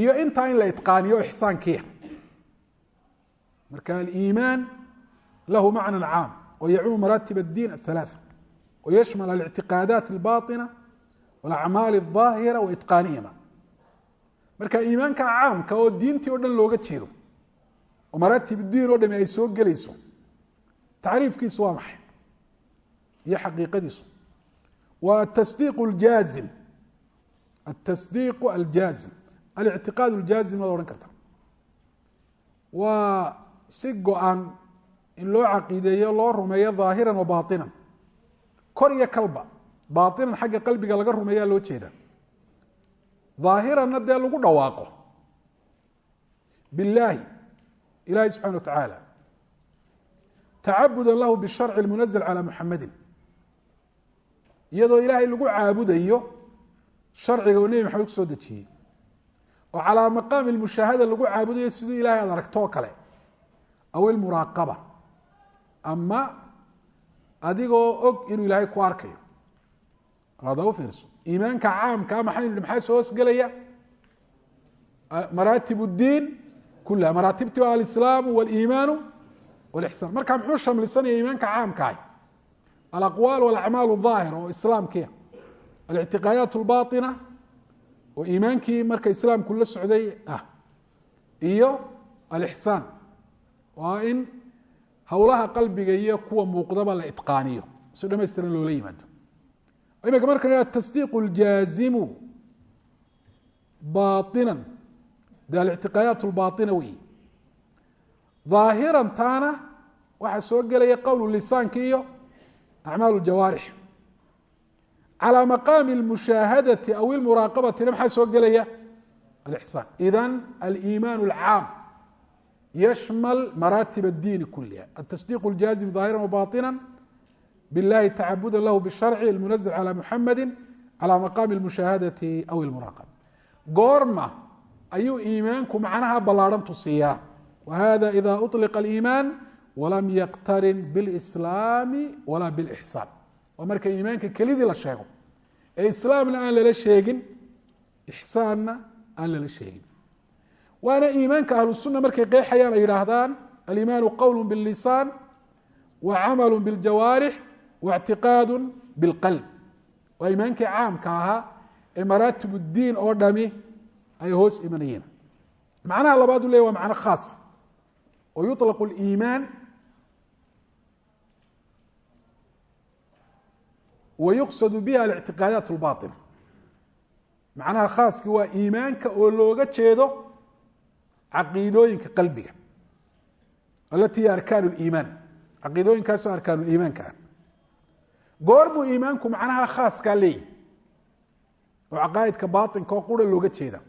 iyo intaa in la itqaaniyo ixsaankiia marka aliimaan lahu macna caam oo maraatib addiin athalaaa oo yashmal alictiqaadaat albaطina walacmaal الظaahira waitqaanihima marka iimaanka caamka oo diintii o dhan looga jeedo oo maraatib diin oo dhami ay soo gelayso tacriifkiisu waa maxay iyo xaqiiqadiisu waa atasdiiq اljaazim atasdiiqu aljaazim alictiqaad اljaazim waad odhan karta waa si go-an in loo caqiideeyo loo rumeeyo ظaahiran wa baطinan kor iyo kalba baainan xagga qalbiga laga rumeeyaa loo jeeda. Aahiranna dee lagu dhawaaqo. Bilaahi ilaahi subxana wa tacaala tacabudan lahu bisharci lmunazl calaa muxamadin iyadoo ilaahay lagu caabudayo sharciga uu nebi maxamed ku soo dejiyey. Oo calaa maqaami lmushaahada lagu caabudayo siduu ilahay aad aragto kale. Aw ilmuraaqaba ama adigoo og inuu ilaahay ku arkayo ada u fiirso iimaanka caamkaa maxaynu nihi maxaa soo hoosgelaya maraatib اdiin kulaha maraatibtii waa alislaamu wاliimaanu wاlixsaan marka muxuu shamlisanaya iimaanka caamkaah alaqwaal walacmaal الظaahira oo islaamkia alictiqaadaat اlbaطina oo iimaankii marka islaamku la socday ah iyo alixsaan waa in howlaha qalbiga iyo kuwa muuqdaba la itqaaniyo si dhamaystiran loola yimaado imika marka tasdiiq اljaazimu baطinan de alictiqaadaat اlbaطina wey ظaahiran taana waxaa soo gelaya qowl lisaanki iyo acmaal اjawaarix calى maqaami اlmushaahadati aw ilmuraaqabatina maxaa soo gelaya alixsaan idan aliimaan اlcaam yshml maraatib الdiin kuliha atasdiiq اljaazim ظaahira وbaطina biاllahi tacabuda lahu bsharci اlmunazl calى muxamadi calى maqaami اlmushaahadati aw اlmuraaqaba goorma ayuu iimaanku macnaha ballaarhan tusiyaa wahada ida uطliqa اliimaan walam yaqtarin biاlslaami wala biاlixsaan waa marka iimaanka kelidii la sheego ee islaamna aan lala sheegin ixsaanna aan lala sheegin waana iimaanka ahlu sunna markay qeexayaan ay yidhaahdaan aliimaanu qowl biاlisaan wa camalu biاljawaarix wa اctiqaadu biاlqalb waa iimaankii caamka ahaa ee maraatib اdiin oo dhami ay hoos imanayeen macnaha labaad u ley waa macno khaasa oo yuطlaqu اliimaan wa yuqsadu biha alictiqaadaat اlbaطila macnaha khaaski waa iimaanka oo looga jeedo caqiidooyinka qalbiga alati hiya arkaan اliimaan caqiidooyinkaasoo arkaan liimaanka ah goormuu iimaanku macnaha khaaskaa leeyahy oo caqaa'idka baaطinka oo qura looga jeeda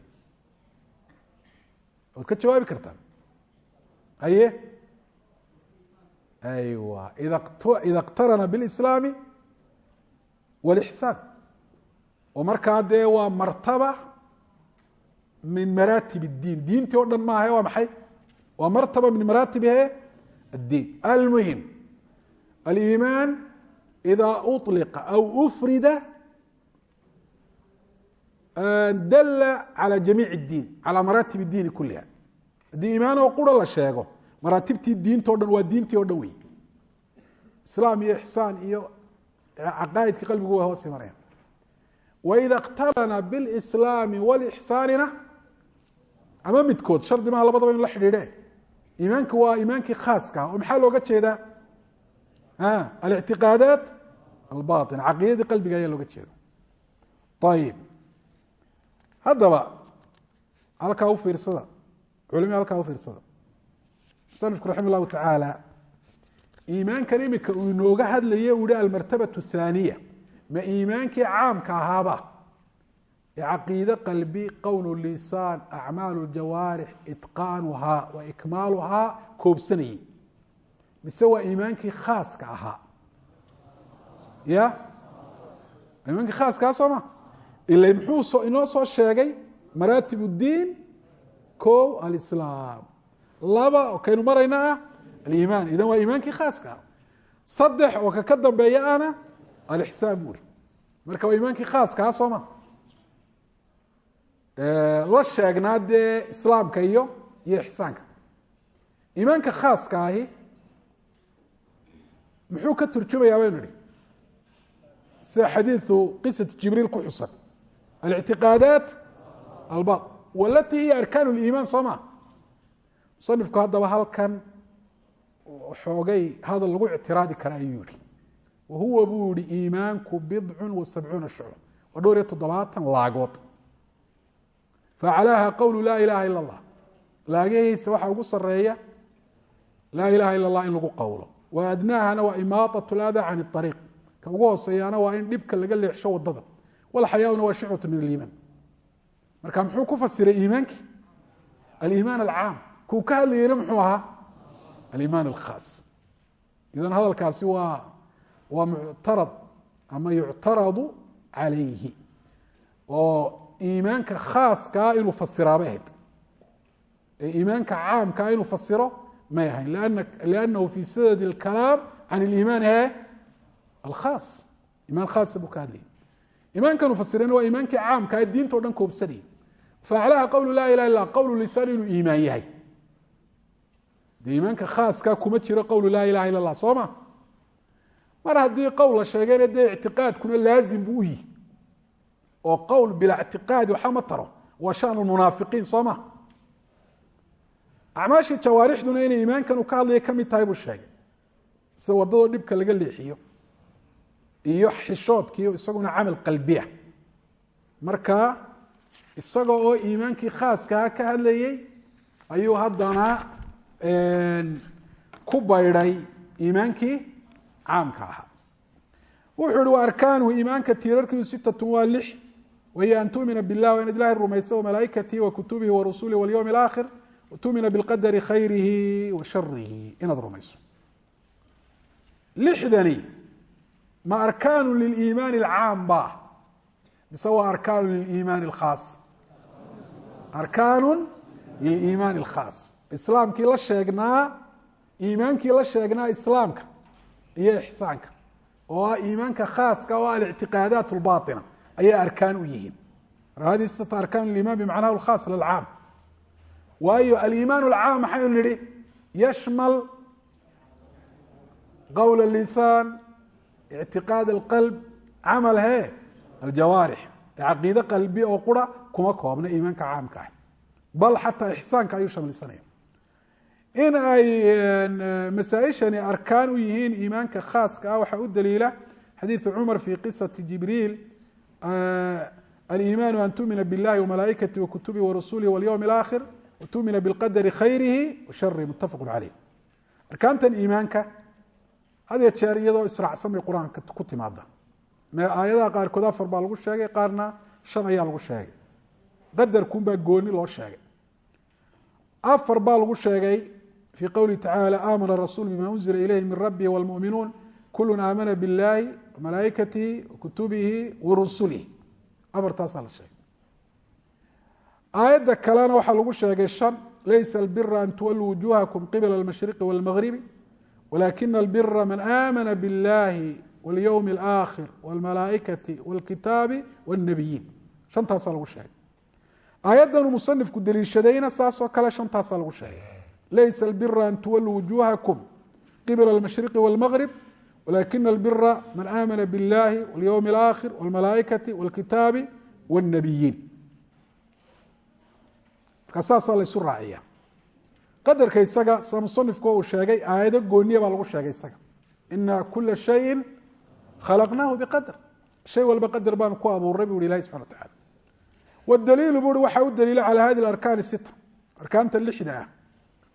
waad ka jawaabi kartaan haye aywa ida اqtarana bاlislaami wاlixsaan oo markaa dee waa martaba min maraatib اdiin diintii o dhan maaha waa maxay waa martaba min maraatibihe الdiin almuhim aliimaan ida uطliqa aw ufrida dala calى jamiic الdiin calى maraatib الdiini kuliha haddii iimaan oo qura la sheego maraatibtii diinto dhan waa diintii o dhan wey islaam iyo ixsaan iyo caqaa'idkii qalbigu waa hoos imanaya waida اqtarana biاlislaami wاlixsaanina ama midkood shardi maha labadaba inu la xidhiidhe. Imaanka waa imaankii khaaska. Oo maxaa looga jeedaa? Alictiqaadaat albain caqidadii qalbiga ayaa looga jeeda ayib haddaba halkaa u fiirsada. Culimada halkaa u fiirsada. Musanifku raxima llahu tacaala iimaankan imika uu inooga hadlaye u yihi almartabatu thaaniya. Ma iimaankii caamka ahaaba caqiide qalbi qowl lisaan acmaal jawaarix itqaanuhaa wa ikmaaluhaa koobsanayey mise waa iimaankii khaaska ahaa. Ya? Iimaankii khaaskaha soo ila muxuu inoo soo sheegay maraatib اdiin kow alislaam. Laba oo kaynu marayna ah aliimaan. Idan waa iimaankii khaaska. Saddex oo ka ka dambeeya ana alixsaan buuri marka waa iimaankii khaaskaha soo ma la sheegnaa dee islaamka iyo iyo ixsaanka. Iimaanka khaaska ahi muxuu ka turjumayaa baynu ihi sida xadiiثu qisatu jibriil ku xusan. Alictiqaadaat alba walati hiya arkaan اliimaan soo ma musanifku haddaba halkan xoogay hadal lagu ictiraadi kara ayuu yihi wahuwa buu yihi iimaanku bidcu wa sabcuuna shucba. Waa dhowr iyo toddobaatan laagood facalaaha qowlu laa ilaha ila اllah laagahiisa waxaa ugu sareeya laa ilaha ila اllah in lagu qowlo wa adnaahana waa imaaطaة اlada can الطariiq ka ugu hooseeyaana waa in dhibka laga leexsho wadada walxayaauna waa shucbaة min aliimaan marka muxuu ku fasiray iimaankii aliimaan alcaam kuu ka hadlayeyna muxuu ahaa aliimaan alkhaas idan hadalkaasi waa waa muctarad ama yuctaradu calayhi oo iimaanka khaaskaa inuu fasiraabay ahayd ee iimaanka caamkaa inuu fasiro may ahayn liannahu fi sadad اlkalaam can اliimaan he alkhaas imaan khaasa buu ka hadlayay iimaankanuu fasirayna waa iimaankii caamkaa diinta o dhan koobsanayay faaclaha qowlu laa ilaha illa qowlu lisaan inuu iimaan yahay dee iimaanka khaaskaa kuma jiro qowlu laa ilaha illa اllah soo ma mar haddii qowl la sheegayna dee ictiqaadkuna laazim buu u yihi oo qowl bilaa ictiqaadi waxa ma taro. Waa shan munaafiqiin soo ma? Acmaashii jawaarixduna inay iimaankan uu ka hadlaya ka mid tahay buu sheegay. Sida waddadoo dhibka laga leexiyo iyo xishoodkiiyo isaguna camal qalbiya marka isaga oo iimaankii khaaskaha ka hadlayey ayuu haddana ku baydhay iimaankii caamka ahaa. Wuxuu ihi wa arkaanuhu iimaanka tiirarkiisu sitatun waa lix wahiy an tumina bilah wa inaad ilahay rumaysa wamalaa'ikatihi wa kutubihi wa rusulihi walyowm alaakhir wa tumina bilqadari khayrihi wa sharihi inaad rumayso lixdani ma arkaanu liliimaani alcaam ba mise waa arkaanu liliimaani alkhaas arkaanu liliimaani alkhaas islaamkii la sheegnaa iimaankii la sheegnaa islaamka iyo ixsaanka oo ah iimaanka khaaska oo alictiqaadaat اlbaطina ayay arkaan u yihiin. Hadi sita arkaan iman bimacnaha اlkhaas lilcaam. Waayo aliimaan alcaam maxaynu nidhi? Yashmal qowl lisaan ictiqaad alqalb camal he aljawaarix. Caqiide qalbi oo qura kuma koobna iimaanka caamka ah. Bal xataa ixsaanka ayuu shamlisanaya in ay masaaishani arkaan u yihiin iimaanka khaaska ah waxaa u daliila xadiiثu cumar fi qisati jibriil aliimaanu an tumina biاllahi wmalaaikati wakutubihi warasulihi walyowm اlaakhir watumina biاlqadari khayrihi washarihi mutafaq caleyh arkaantan iimaanka had ya jeer iyadoo israacsan bay qur-aanka ku timaada aayadaha qaarkood afar baa lagu sheegay qaarna shan ayaa lagu sheegay qadarkunbaa gooni loo sheegay afar baa lagu sheegay fii qowlihi tacaala aamana rasuul bima unzila ilayhi min rabbihi wاlmuminuun kulu aamana biاllahi malaaikatihi kutubihi warusulih afartaasaa la sheegay. Aayadda kalena waxaa lagu sheegay shan laysa albira an tuwaluu wujuhakum qibla almashriqi walmagribi walakina albira man aamana biاllahi walyowmi alaakhir walmalaaikati walkitaabi walnabiyiin shantaasaa lagu sheegay. Aayaddanuu musanifku deliishadayna saasoo kale shantaasaa lagu sheegay. Laysa albira an tuwaluu wujuhakum qibla almashriqi walmagrib walakina albira man aamana biاllahi wاlyowm اlآkhir wاlmalaaikati wاlkitaabi wاlnabiyiin markaa saasaa laysu raaciya qadarka isaga sa musanifku uu sheegay aayado gooniya baa lagu sheegay isaga ina kula shayin khalaqnaahu biqadar shay walba qadar baanu ku abuuray bu hi ilahi subxana wa tacala wdaliilu bui waxaa u daliila calى hadi arkaani sita arkaanta lixda ah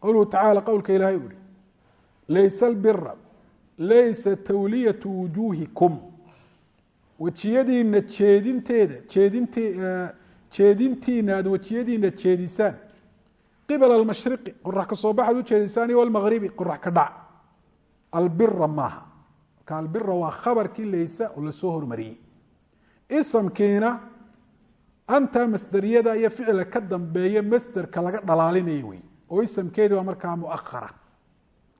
qowluhu tacala qowlka ilaahay u hi laysa albira laysa tawliyatu wujuuhikum wejiyadiina jeedinteeda jeedint jeedintiina aad wejiyadiina jeedisaan qibla almashriqi qorax ka soo baxaad u jeedisaan iyo almagribi qorax ka dhac albira maaha marka albira waa khabarkii laysa oo la soo hormariyey isamkiina anta masderiyada iyo ficila ka dambeeya masderka laga dhalaalinaya wey oo isamkeedii baa markaa muahara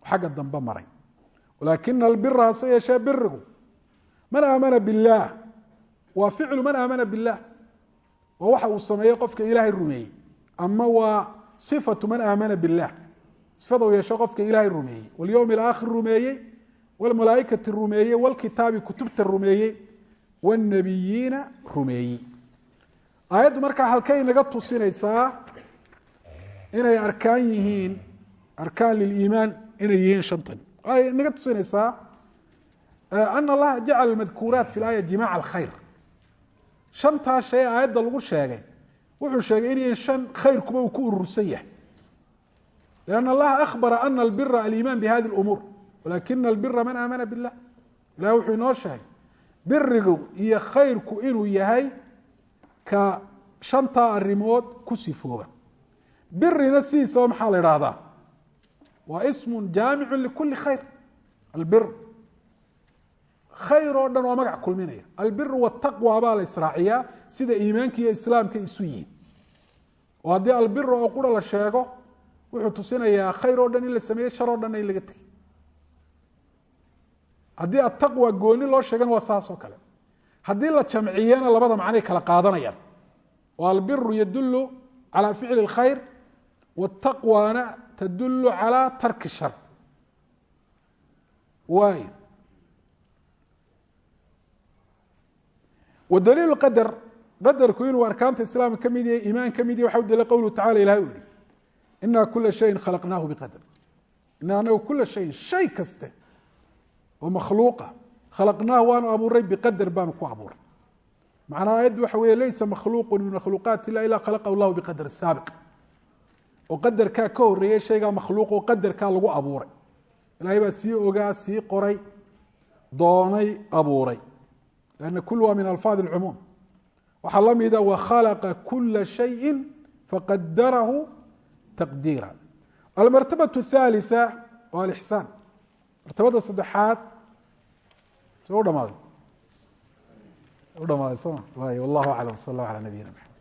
xagga dambe maray lakina albira hase yeeshee birigu man aamana billaah waa ficlu man aamana billaah waa waxa uu sameeyey qofka ilaahay rumeeyey ama waa sifatu man aamana billaah sifada uu yeesho qofka ilaahay rumeeyey walyowmi alaakhir rumeeyey wlmalaaikati rumeeyey wlkitaabi kutubta rumeeyey wاnabiyiina rumeeyey aayaddu markaa halkay naga tusinaysaa inay arkaan ay naga tusinaysaa ana allaha jacala madkuuraat fi laaya jimac alkhayr. Shantaa shay aayadda lagu sheegay wuxuu sheegay inay shan khayrkuba uu ku urursan yahay. Lianna allaha akhbara ana albira aliimaan bihadi lumuur walakina albira man aamana billah. Ilahi wuxuu inoo sheegay birigu iyo khayrku inuu yahay ka shantaa arimood ku sifooba birina sidiisaba maxaa la idhaahdaa waa ismu jaamicu likuli khayr. Albir. Khayr oo dhan waa magac kulminaya. Albiru wataqwa baa la israaciyaa sida iimaanka iyo islaamka isu yihiin. Oo haddii albira oo qura la sheego wuxuu tusinayaa khayr oo dhan in la sameeyey shar oo dhanna in laga tegey haddii ataqwa gooni loo sheegana waa saas oo kale. Oo wاtaqwana tadulu calى tarki shar. Waay. Wadaliil qadar qadarku inuu arkaanta islaamka ka mid yahay iimaan ka mid yahy waxa u daliila qowluhu tacala ilahay u yihi ina kula shayin khalaqnaahu biqadar. Ina anagu kula shayin shay kaste oo makhluuqa khalaqnaahu waanu abuuray biqadar baanu ku abuuray. Macnaa aayaddu waxa weeye laysa makhluuqu min makhluuqaat illah ilaa khalaqahu llahu biqadar saabiq oo qadarkaa ka horeeyey shaygaa makhluuq oo qadarkaa lagu abuuray ilahay baa sii ogaa sii qoray doonay abuuray lanna kul waa min alfaad اlcumuum waxaa la mida wakhalaqa kula shayi faqadarahu taqdiira almartabaة الثaaliثa waa alixsaan martabada saddexaad soo u dhamaaday u dhamaaday soma waay wallahu aclam sal اllah alى nabiyina mxamed